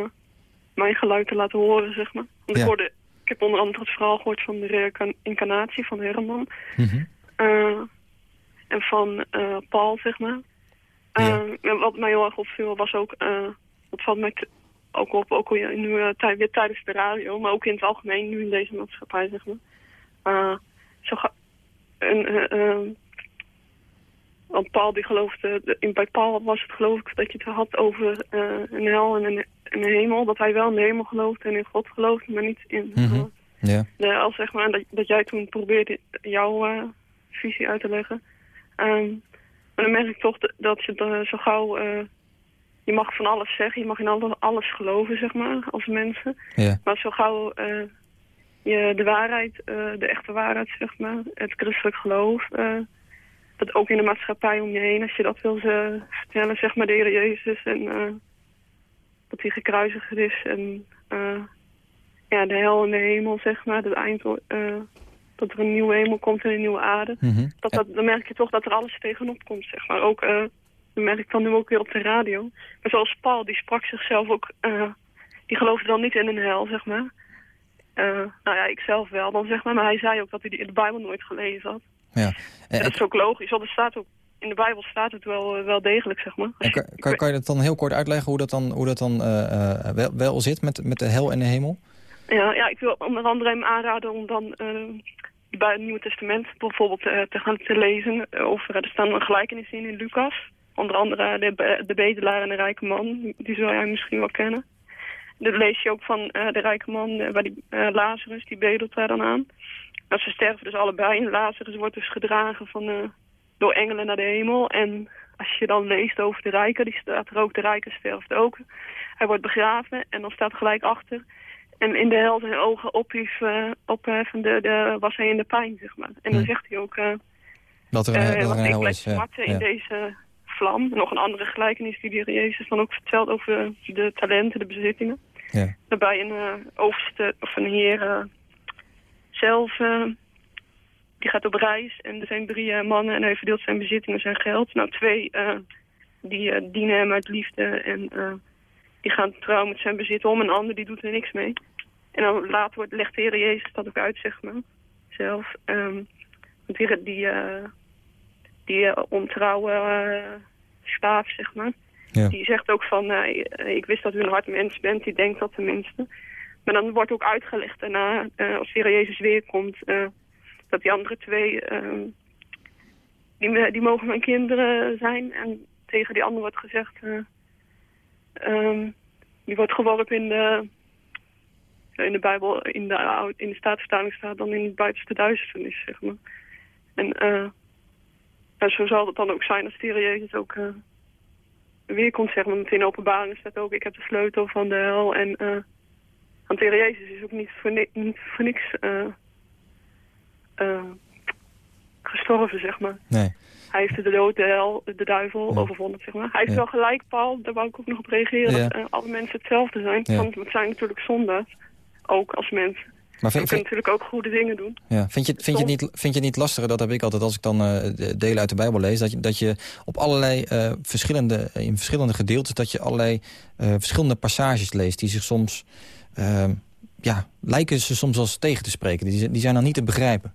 mijn geluid te laten horen, zeg maar. Want Ja. ik, hoorde, ik heb onder andere het verhaal gehoord van de reïncarnatie van Herman Mhm. eh, en van eh, Paul, zeg maar. Ja. Eh, en wat mij heel erg opviel was ook, eh dat valt mij ook op, ook nu eh, weer tijdens de radio, maar ook in het algemeen, nu in deze maatschappij, zeg maar. Zo ga- en, eh, eh, want Paul die geloofde, de- in, bij Paul was het geloof ik dat je het had over eh, een hel en een, en een hemel. Dat hij wel in de hemel geloofde en in God geloofde, maar niet in eh, Ja. de hel, zeg maar. Dat, dat jij toen probeerde jouw visie uit te leggen. Ehm, maar dan merk ik toch dat, je er zo gauw... je mag van alles zeggen, je mag in alle- alles geloven, zeg maar, als mensen. Ja. Maar zo gauw eh, je de waarheid, eh, de echte waarheid, zeg maar, het christelijk geloof... eh, dat ook in de maatschappij om je heen, als je dat wil vertellen, zeg maar, de Heer Jezus en dat hij gekruisigd is en ja, de hel en de hemel, zeg maar, het eind, dat er een nieuwe hemel komt en een nieuwe aarde. Mhm. Dat, dat, dan merk je toch dat er alles tegenop komt, zeg maar. Ook, dat merk ik dan nu ook weer op de radio. Maar zoals Paul, die sprak zichzelf ook, eh, die geloofde dan niet in een hel, zeg maar. Eh, nou ja, ik zelf wel dan zeg maar. Maar hij zei ook dat hij die in de Bijbel nooit gelezen had. Ja. En En, dat is ook logisch, want er staat ook, in de Bijbel staat het wel, eh, wel degelijk, zeg maar. Kan, kan, kan je dat dan heel kort uitleggen hoe dat dan, hoe dat dan eh, eh, wel, wel zit met, met de hel en de hemel? Ja, ja, ik wil onder andere hem aanraden om dan eh, bij het Nieuwe Testament bijvoorbeeld eh, te gaan te lezen. eh, over, er staan een gelijkenis in in Lucas. Onder andere de, de bedelaar en de rijke man. Die zou jij misschien wel kennen. Dat lees je ook van eh, de rijke man, eh, waar die eh, Lazarus, die bedelt daar dan aan. Nou, ze sterven dus allebei. En Lazarus wordt dus gedragen van, door engelen naar de hemel. En als je dan leest over de rijke, die staat er ook, de rijke sterft ook. Hij wordt begraven en dan staat gelijk achter... En in de hel zijn ogen ophief, opheffende, de, was hij in de pijn, zeg maar. En dan Hm. zegt hij ook, Dat er, een- dat er een hel is. Ja. in deze vlam. Nog een andere gelijkenis die de Heer Jezus dan ook vertelt over de talenten, de bezittingen. Ja. Waarbij een eh, overste of een heer eh, zelf, eh, die gaat op reis en er zijn drie mannen en hij verdeelt zijn bezittingen, zijn geld. Nou, twee die dienen hem uit liefde en die gaan trouw met zijn bezit om. Een ander die doet er niks mee. En dan later wordt, legt de Heer Jezus dat ook uit, zeg maar, zelf. Ehm, die, die, die ontrouwe slaaf, zeg maar. Ja. Die zegt ook van, eh, ik wist dat u een hard mens bent, die denkt dat tenminste. Maar dan wordt ook uitgelegd daarna, eh, als de Heer Jezus weer komt, eh, dat die andere twee, die, die mogen mijn kinderen zijn. En tegen die ander wordt gezegd, eh, ehm, die wordt geworpen in de, in de Bijbel, in de, in de staat dan in het buitenste duisternis, zeg maar. En en zo zal het dan ook zijn als de Heer Jezus ook eh, weer komt, zeg maar. Want in openbaring staat ook, ik heb de sleutel van de hel. En eh want de Jezus is ook niet voor, ni- niet voor niks eh, gestorven, zeg maar. Nee. Hij heeft de dood, de hel, de duivel Ja. overwonnen, zeg maar. Hij heeft Ja. wel gelijk, Paul, daar wou ik ook nog op reageren, Ja. dat alle mensen hetzelfde zijn. Want we zijn natuurlijk zondaars, ook als mensen. Maar vind, vind, natuurlijk ook goede dingen doen. ja, vind, je, vind, je het niet, vind je het niet lastiger, dat heb ik altijd als ik dan eh, de delen uit de Bijbel lees... dat je, dat je op allerlei eh, verschillende, in verschillende gedeeltes... dat je allerlei eh, verschillende passages leest die zich soms... eh, ja, lijken ze soms als tegen te spreken. Die, die zijn dan niet te begrijpen.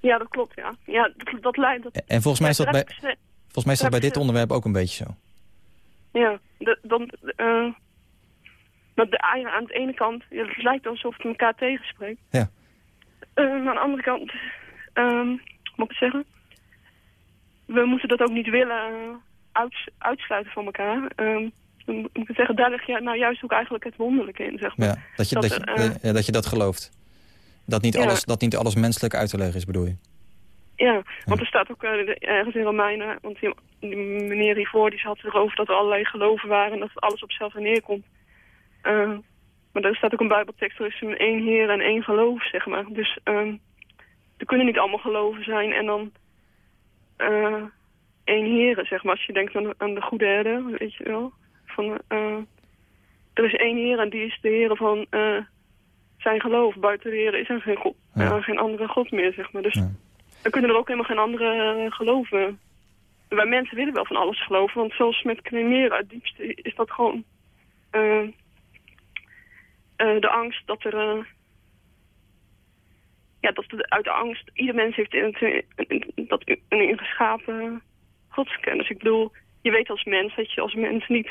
Ja, dat klopt, ja. Ja, dat, dat leidt... Dat, En volgens mij is dat bij, volgens mij is dat bij dit onderwerp ook een beetje zo. Ja, dan... dat de, aan aan de ene kant, ja, het lijkt alsof het elkaar tegenspreekt. Ja. Maar aan de andere kant, ehm moet ik zeggen? We moeten dat ook niet willen eh, uits- uitsluiten van elkaar. Dan moet ik zeggen, daar leg je nou juist ook eigenlijk het wonderlijke in, zeg maar. Ja, dat, je, Dat dat, je, eh, ja, dat je dat gelooft. Dat niet, Ja. alles, dat niet alles menselijk uit te leggen is, bedoel je? Ja, want er staat ook eh, ergens in Romeinen, want die, die meneer hiervoor die had het erover dat er allerlei geloven waren en dat alles op zelf neerkomt. Eh, maar er staat ook een bijbeltekst, er is een één heer en één geloof, zeg maar. Dus ehm, er kunnen niet allemaal geloven zijn en dan eh één heren, zeg maar. Als je denkt aan, aan de goede herder, weet je wel. Van, eh, er is één heer en die is de heer van eh, zijn geloof. Buiten de heer is er geen, god, Ja. geen andere god meer, zeg maar. Dus Ja. dan kunnen er ook helemaal geen andere geloven. Wij mensen willen wel van alles geloven, want zoals met cremeren, het diepste is dat gewoon de angst dat er... eh, ja, dat er uit de angst... Ieder mens heeft in het, in- in- dat een ingeschapen godskennis. Ik bedoel, je weet als mens dat je als mens niet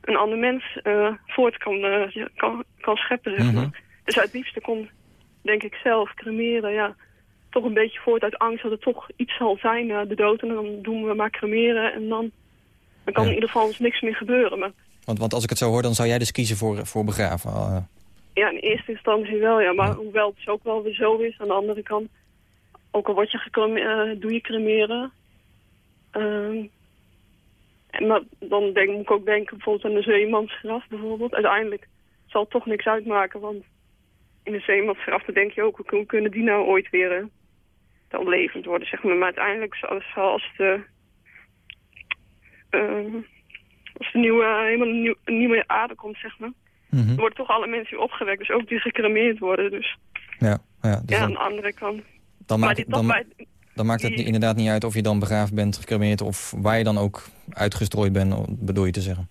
een ander mens eh, voort kan, eh, kan, kan scheppen, zeg maar. Mhm. Dus uit diepste komt, denk ik zelf, cremeren, ja toch een beetje voort uit angst dat het toch iets zal zijn na de dood. En dan doen we maar cremeren en dan, dan kan Ja. in ieder geval ons niks meer gebeuren. Maar Want, want als ik het zo hoor, dan zou jij dus kiezen voor, voor begraven. Ja, in eerste instantie wel, ja. Maar hoewel het dus ook wel weer zo is, aan de andere kant, ook al word je gecremeerd, doe je cremeren. Ehm, en maar dan denk, moet ik ook denken bijvoorbeeld aan de zeemansgraf bijvoorbeeld. Uiteindelijk zal het toch niks uitmaken, want in de zeemansgraf dan denk je ook, hoe kunnen die nou ooit weer eh, dan levend worden, zeg maar. Maar uiteindelijk zal, zal als de... ehm, als de nieuwe, helemaal een, nieuw, een nieuwe aarde komt, zeg maar. Mhm. Dan worden toch alle mensen weer opgewekt, dus ook die gecremeerd worden. Dus Ja, ja, dus ja, aan dan, de andere kant. dan, maar maakt, dan, bij, dan maakt het die- inderdaad niet uit of je dan begraven bent, gecremeerd... of waar je dan ook uitgestrooid bent, bedoel je te zeggen.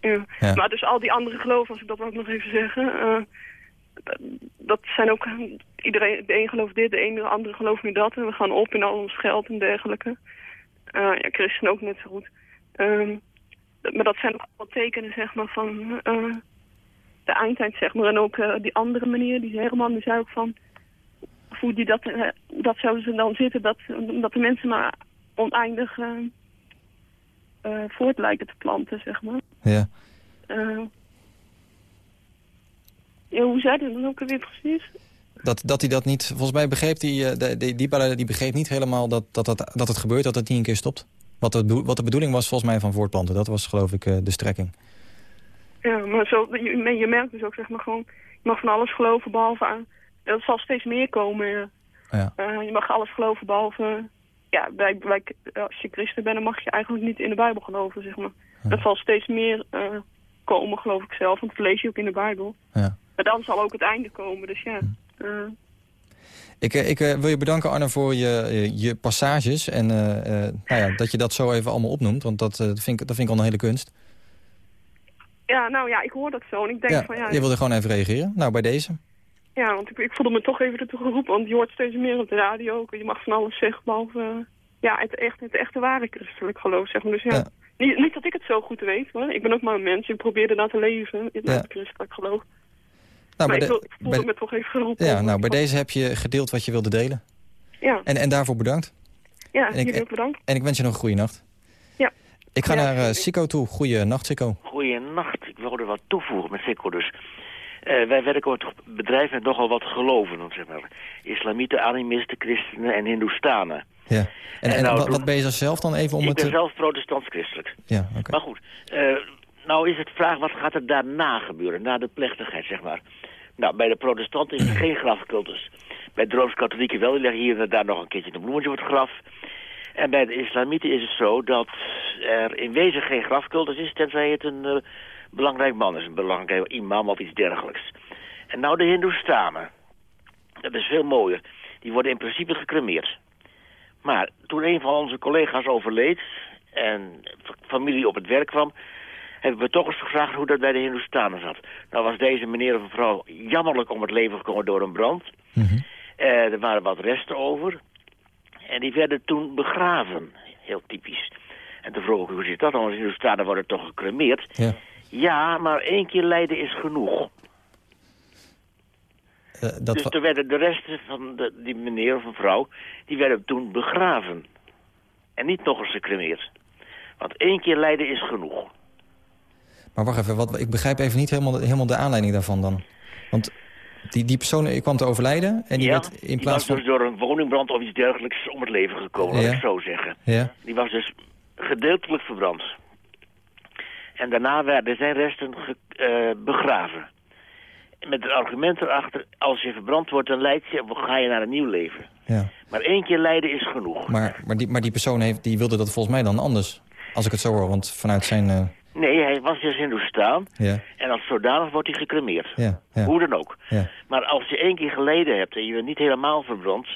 ja. Ja. Maar dus al die andere geloven, als ik dat ook nog even zeggen... eh, dat zijn ook... Iedereen, de een gelooft dit, de een de andere gelooft nu dat. En we gaan op in al ons geld en dergelijke. Eh, ja, christen ook net zo goed. Ehm, maar dat zijn ook allemaal tekenen, zeg maar, van eh, de eindtijd, zeg maar. En ook eh, die andere manier, die Herman, die zei ook van... Hoe die dat, eh, dat zouden ze dan zitten, dat, dat de mensen maar oneindig eh, voort lijken te planten, zeg maar. Ja. Ja, hoe zei dat ook alweer precies? Dat, dat hij dat niet... Volgens mij begreep die, die, die, baleider die begreep niet helemaal dat, dat, dat, dat het gebeurt, dat het niet een keer stopt. Wat de, wat de bedoeling was volgens mij van voortplanten. Dat was geloof ik de strekking. Ja, maar zo, je, je merkt dus ook, zeg maar, gewoon... Je mag van alles geloven, behalve aan... Dat zal steeds meer komen, ja. Ja. Eh, je mag alles geloven, behalve... Ja, bij, bij, als je christen bent, dan mag je eigenlijk niet in de Bijbel geloven, zeg maar. Dat zal steeds meer eh, komen, geloof ik zelf. Want dat lees je ook in de Bijbel. Ja. Maar dan zal ook het einde komen, dus ja. Ik, eh, ik eh, wil je bedanken, Arne, voor je, je, passages. En nou ja, dat je dat zo even allemaal opnoemt. Want dat, dat, vind, ik, dat vind ik al een hele kunst. Ja, nou ja, ik hoor dat zo. En ik denk Ja, van ja... je wilde gewoon even reageren. Nou, bij deze. Ja, want ik, ik voelde me toch even ertoe geroepen, want je hoort steeds meer op de radio. Je mag van alles zeggen, behalve eh, ja, het, echt, het echte ware christelijk geloof, zeg maar. Dus ja, Ja. Niet, niet dat ik het zo goed weet, hoor. Ik ben ook maar een mens, ik probeer ernaar te leven, in Ja. het christelijk geloof. Nou, maar bij ik, de- wil, ik voelde bij- me toch even geroepen. ja, nou, bij deze heb je gedeeld wat je wilde delen. Ja, En, en daarvoor bedankt. ja en ik- jullie ook bedankt. En ik wens je nog een goede nacht. Ja. Ik ga naar eh, sorry. Sico toe. Goeie nacht, Sico. Goeienacht. Ik wilde wat toevoegen met Sikko dus. Eh, wij werken op het bedrijf met nogal wat geloven, zeg maar. Islamieten, animisten, christenen en hindoestanen. Ja. En, En en nou, wat, ben je dan zelf dan even om ik het... ben te- zelf protestants-christelijk. Ja, oké. Maar goed, eh, nou is het vraag, wat gaat er daarna gebeuren, na de plechtigheid, zeg maar. Nou, bij de protestanten is er geen grafcultus. Bij de Rooms-Katholieken wel, die leggen hier en daar nog een keertje een bloemetje op het graf. En bij de islamieten is het zo dat er in wezen geen grafcultus is, tenzij het een eh, belangrijk man is, een belangrijk imam of iets dergelijks. En nou de hindoestanen, dat is veel mooier, die worden in principe gecremeerd. Maar toen een van onze collega's overleed en familie op het werk kwam, hebben we toch eens gevraagd hoe dat bij de Hindoestanen zat. Nou was deze meneer of mevrouw jammerlijk om het leven gekomen door een brand. Eh, er waren wat resten over. En die werden toen begraven. Heel typisch. En toen vroeg ik, hoe zit dat dan? Want de Hindoestanen worden toch gecremeerd? Ja. Ja, maar één keer lijden is genoeg. Eh, dat dus er werden de resten van de, die meneer of mevrouw, die werden toen begraven. En niet nog eens gecremeerd. Want één keer lijden is genoeg. Maar wacht even, wat, ik begrijp even niet helemaal, helemaal de aanleiding daarvan dan. Want die, die persoon eh, kwam te overlijden en die ja, werd in die plaats was van... dus door een woningbrand of iets dergelijks om het leven gekomen, Ja. laat ik zo zeggen. Ja, Die was dus gedeeltelijk verbrand. En daarna werden zijn resten ge- eh, begraven. Met het argument erachter, als je verbrand wordt, dan leid je, ga je naar een nieuw leven. ja. Maar één keer lijden is genoeg. Maar, maar, die, maar die persoon heeft, die wilde dat volgens mij dan anders. Als ik het zo hoor, want vanuit zijn... eh, Nee, hij was dus Hindoestaan. ja, En als zodanig wordt hij gecremeerd. ja, ja, Hoe dan ook. ja. Maar als je één keer geleden hebt en je bent niet helemaal verbrand...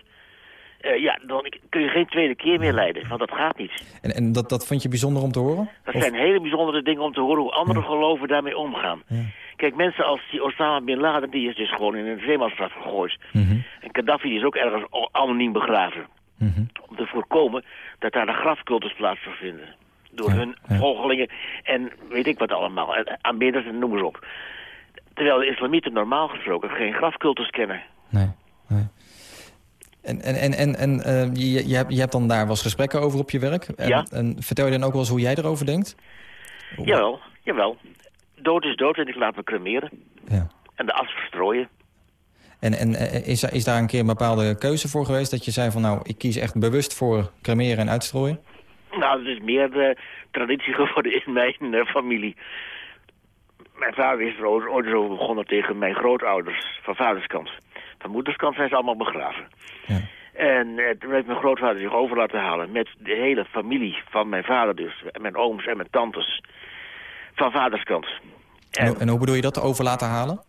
eh, ja, dan kun je geen tweede keer meer lijden. Want dat gaat niet. En, en dat, dat vond je bijzonder om te horen? Dat Of- zijn hele bijzondere dingen om te horen hoe andere geloven daarmee omgaan. Ja. Kijk, mensen als die Osama Bin Laden, die is dus gewoon in een zeemansgraf gegooid. Mhm, En Gaddafi is ook ergens anoniem begraven. mhm. Om te voorkomen dat daar een grafcultus plaats zou vinden. Door Ja, hun ja. volgelingen en weet ik wat allemaal. En Aanbidders en noem maar op. Terwijl de islamieten normaal gesproken geen grafcultus kennen. Nee, nee. En, en, en, en, en eh, je, je, hebt, je hebt dan daar wel eens gesprekken over op je werk. En, Ja. en vertel je dan ook wel eens hoe jij erover denkt? Jawel, jawel. Dood is dood en ik laat me cremeren. Ja. En de as verstrooien. En, en eh, is, is daar een keer een bepaalde keuze voor geweest... dat je zei van nou, ik kies echt bewust voor cremeren en uitstrooien? Nou, het is meer de traditie geworden in mijn eh, familie. Mijn vader is er ooit over begonnen tegen mijn grootouders van vaderskant. Van moederskant zijn ze allemaal begraven. Ja. En toen heeft mijn grootvader zich over laten halen met de hele familie van mijn vader dus. En mijn ooms en mijn tantes. Van vaderskant. En, hoe- en hoe bedoel je dat, over laten halen?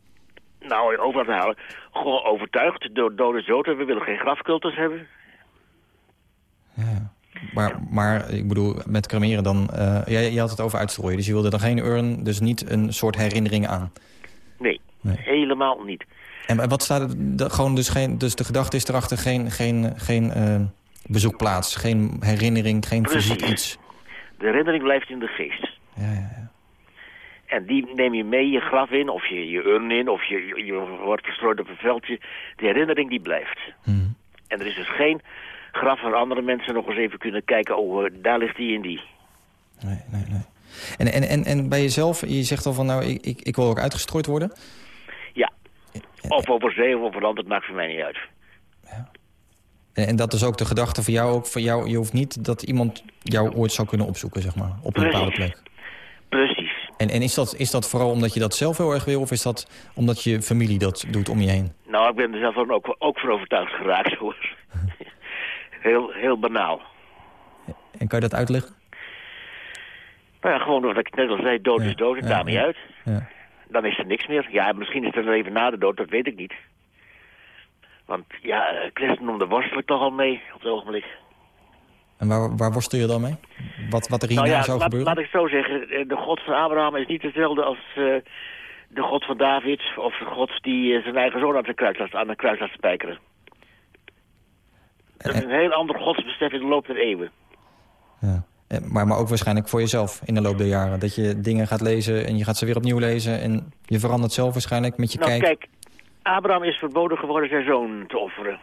Nou, over laten halen. Gewoon overtuigd door dode zoten. We willen geen grafcultus hebben. Ja. Maar, maar ik bedoel, met cremeren dan... eh jij, jij had het over uitstrooien, dus je wilde dan geen urn... dus niet een soort herinnering aan. Nee, Nee. helemaal niet. En wat staat er, de- gewoon dus, geen, dus de gedachte is erachter geen, geen, geen eh, bezoekplaats, geen herinnering, geen Precies. fysiek iets. De herinnering blijft in de geest. Ja, ja, ja. En die neem je mee je graf in, of je, je urn in, of je, je, je wordt verstrooid op een veldje. De herinnering die blijft. Mhm. En er is dus geen graf waar andere mensen nog eens even kunnen kijken... oh, eh, daar ligt die en die. Nee, nee, nee. En, en, en, en bij jezelf, je zegt al van nou, ik, ik, ik wil ook uitgestrooid worden. Ja. Of over zee of over land, het maakt voor mij niet uit. En, en dat is ook de gedachte van jou, ook van jou. Je hoeft niet dat iemand jou ooit zou kunnen opzoeken, zeg maar, op een Precies. bepaalde plek. Precies. En, en is, dat, is dat vooral omdat je dat zelf heel erg wil... of is dat omdat je familie dat doet om je heen? Nou, ik ben er zelf van ook, ook voor overtuigd geraakt, hoor. heel, heel banaal. En kan je dat uitleggen? Nou ja, gewoon omdat ik net al zei, dood is dood, het ja, niet uit. Ja. Dan is er niks meer. Ja, misschien is er even na de dood, dat weet ik niet. Want ja, eh, christendom, daar worstel ik toch al mee op het ogenblik. En waar, waar worstel je dan mee? Wat, wat er nou hierna ja, zou laat, gebeuren? laat ik zo zeggen, eh, de God van Abraham is niet hetzelfde als eh, de God van David... of de God die zijn eigen zoon aan de kruis laat, aan de kruis laat spijkeren. Dat is een heel ander godsbesef in de loop der eeuwen. Ja. Eh, Maar, maar ook waarschijnlijk voor jezelf in de loop der jaren. Dat je dingen gaat lezen en je gaat ze weer opnieuw lezen... en je verandert zelf waarschijnlijk met je Nou, kijk. kijk, Abraham is verboden geworden zijn zoon te offeren.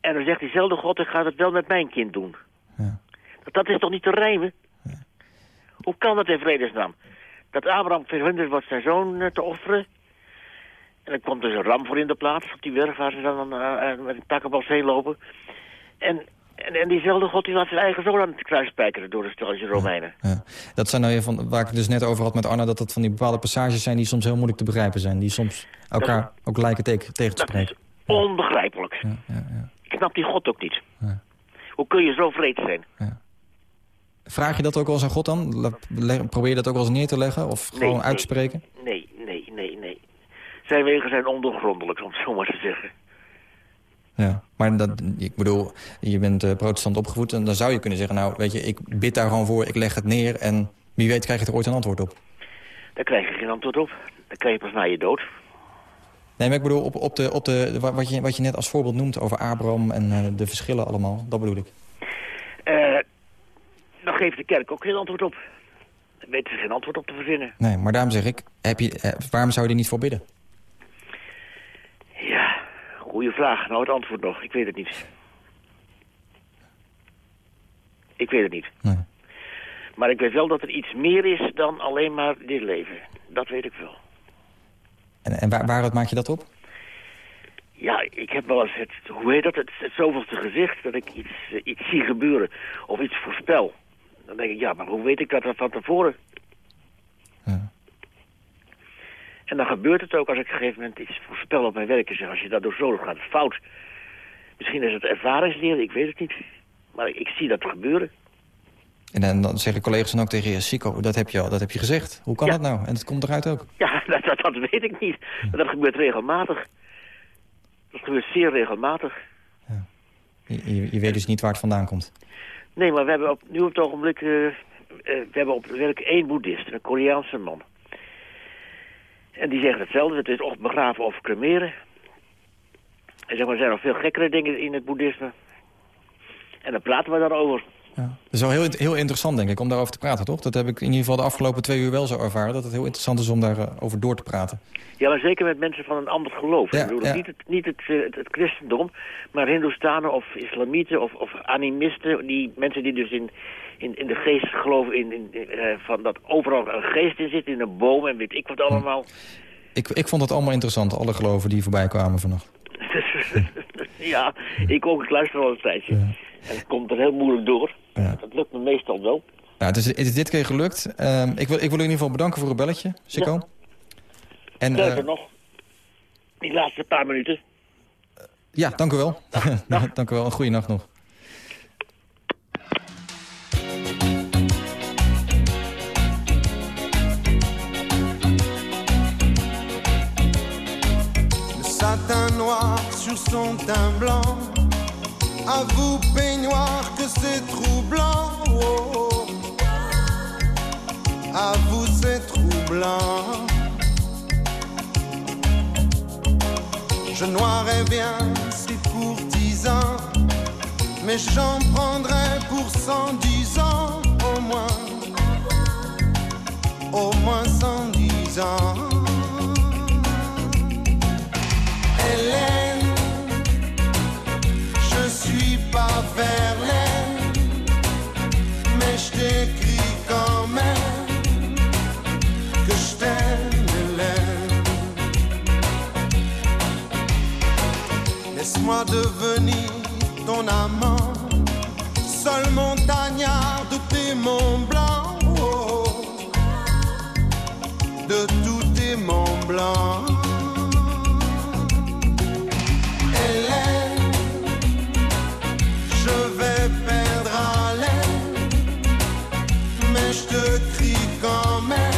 En dan zegt diezelfde God, ik ga het wel met mijn kind doen. Ja. Dat, dat is toch niet te rijmen? Hoe kan dat in vredesnaam? Dat Abraham verhinderd wordt zijn zoon eh, te offeren. En dan komt dus een ram voor in de plaats, op die werf waar ze dan eh, met een takkenbos heen lopen. En, en, en diezelfde God die laat zijn eigen zoon aan het kruis spijkeren door de steltje Romeinen. Ja. Dat zijn nou weer van, waar ik het dus net over had met Arna... dat dat van die bepaalde passages zijn die soms heel moeilijk te begrijpen zijn. Die soms elkaar ook lijken tegen, tegen te Dat is spreken. onbegrijpelijk. Ja, ja, ja. Ik snap die God ook niet. Hoe kun je zo vreed zijn? Vraag je dat ook wel eens aan God dan? Probeer je dat ook wel eens neer te leggen? Of gewoon nee. uit te spreken? Nee, nee, nee, nee. Zijn wegen zijn ondoorgrondelijk, om het zo maar te zeggen. Ja, maar dat, ik bedoel, je bent eh, protestant opgevoed... en dan zou je kunnen zeggen, nou, weet je, ik bid daar gewoon voor... ik leg het neer en wie weet krijg je er ooit een antwoord op. Daar krijg je geen antwoord op. Dan krijg je pas na je dood. Nee, maar ik bedoel, op, op de, op de, wa- wat, je, wat je net als voorbeeld noemt over Abraham... en eh, de verschillen allemaal, dat bedoel ik. Eh, dan geeft de kerk ook geen antwoord op. Dan weten ze geen antwoord op te verzinnen. Nee, maar daarom zeg ik, heb je, waarom zou je er niet voor bidden? Ja, goede vraag. Nou, het antwoord nog. Ik weet het niet. Ik weet het niet. Nee. Maar ik weet wel dat er iets meer is dan alleen maar dit leven. Dat weet ik wel. En, en waar, waaruit maak je dat op? Ja, ik heb wel eens het, hoe heet dat, het, het zoveelste gezicht dat ik iets, eh, iets zie gebeuren of iets voorspel. Dan denk ik, ja, maar hoe weet ik dat van tevoren? Ja. En dan gebeurt het ook als ik op een gegeven moment iets voorspel op mijn werk. en zeg, als je dat door zo doet, gaat het fout. Misschien is het ervaringsleer, ik weet het niet. Maar ik, ik zie dat gebeuren. En dan, dan zeggen collega's dan ook tegen je... Sico, dat heb je al, dat heb je gezegd. Hoe kan Ja. dat nou? En het komt eruit ook. Ja, dat, dat, dat weet ik niet. Maar dat gebeurt regelmatig. Dat gebeurt zeer regelmatig. Je, je, je weet dus niet waar het vandaan komt. Nee, maar we hebben op, nu op het ogenblik... eh, eh, we hebben op het werk één boeddhist, een Koreaanse man. En die zegt hetzelfde. Het is of begraven of cremeren. En zeg maar, er zijn nog veel gekkere dingen in het boeddhisme. En dan praten we daarover. Ja. Dat is wel heel, heel interessant, denk ik, om daarover te praten, toch? Dat heb ik in ieder geval de afgelopen twee uur wel zo ervaren... dat het heel interessant is om daarover over door te praten. Ja, maar zeker met mensen van een ander geloof. Ja, ik bedoel, ja. niet, het, niet het, eh, het, het christendom, maar hindoestanen of islamieten of, of animisten. Die mensen die dus in, in, in de geest geloven, in, in, eh, van dat overal een geest in zit, in een boom en weet ik wat allemaal. Ik, ik vond het allemaal interessant, alle geloven die voorbij kwamen vannacht. ja, ik ook, ik luister al een tijdje. En het komt er heel moeilijk door. Ja. Dat lukt me meestal wel. Nou, het, is, het is dit keer gelukt. Ehm, ik, wil, ik wil u in ieder geval bedanken voor uw belletje, Sico. En, Sterker eh, nog, die laatste paar minuten. ja, dank u wel. dank u wel. Een goede nacht nog. Le satin noir sur son teint blanc. À vous, peignoir, que c'est troublant. Oh. À vous, c'est troublant. Je noirais bien ces courtisans, mais j'en prendrais pour cent dix ans au moins, au moins cent dix ans. Hélène, je mais je t'écris quand même que je t'aime, Hélène. Laisse-moi devenir ton amant, seul montagnard de tes monts blancs, de tous tes monts blancs. Hélène, je vais perdre haleine, mais je te crie quand même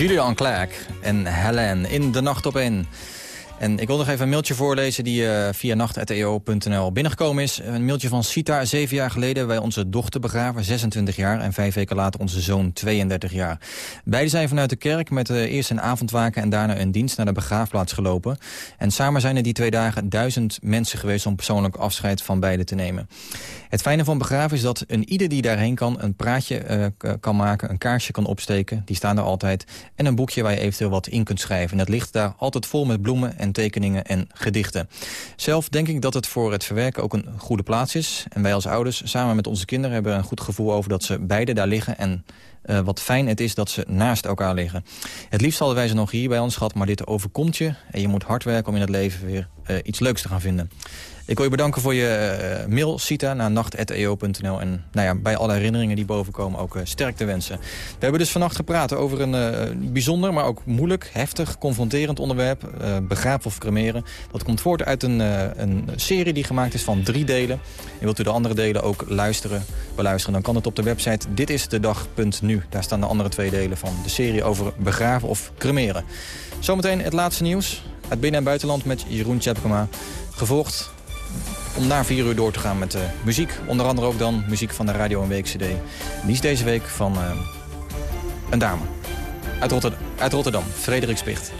Julian Clark en Helen in de nacht op één. En ik wil nog even een mailtje voorlezen die eh, via nacht.eo.nl binnengekomen is. Een mailtje van Sita, zeven jaar geleden wij onze dochter begraven, 26 jaar. En vijf weken later onze zoon, 32 jaar. Beiden zijn vanuit de kerk met eh, eerst een avondwaken en daarna een dienst naar de begraafplaats gelopen. En samen zijn er die twee dagen duizend mensen geweest om persoonlijk afscheid van beiden te nemen. Het fijne van begraven is dat een ieder die daarheen kan een praatje eh, kan maken, een kaarsje kan opsteken. Die staan er altijd. En een boekje waar je eventueel wat in kunt schrijven. En dat ligt daar altijd vol met bloemen en tekeningen en gedichten. Zelf denk ik dat het voor het verwerken ook een goede plaats is. En wij als ouders samen met onze kinderen hebben een goed gevoel over dat ze beide daar liggen. En eh, wat fijn het is dat ze naast elkaar liggen. Het liefst hadden wij ze nog hier bij ons gehad, maar dit overkomt je. En je moet hard werken om in het leven weer eh, iets leuks te gaan vinden. Ik wil je bedanken voor je eh, mail, Sita, naar nacht.eo.nl. En nou ja, bij alle herinneringen die bovenkomen ook uh, sterkte wensen. We hebben dus vannacht gepraat over een uh, bijzonder, maar ook moeilijk, heftig, confronterend onderwerp. Begraven of cremeren. Dat komt voort uit een, een serie die gemaakt is van drie delen. En wilt u de andere delen ook luisteren, beluisteren, dan kan het op de website ditisdedag.nu. Daar staan de andere twee delen van de serie over begraven of cremeren. Zometeen het laatste nieuws uit binnen- en buitenland met Jeroen Tjepkema. Gevolgd om na vier uur door te gaan met uh, muziek. Onder andere ook dan muziek van de Radio en Week CD. Die is deze week van uh, een dame uit, uit Rotterdam, Frederik Spicht.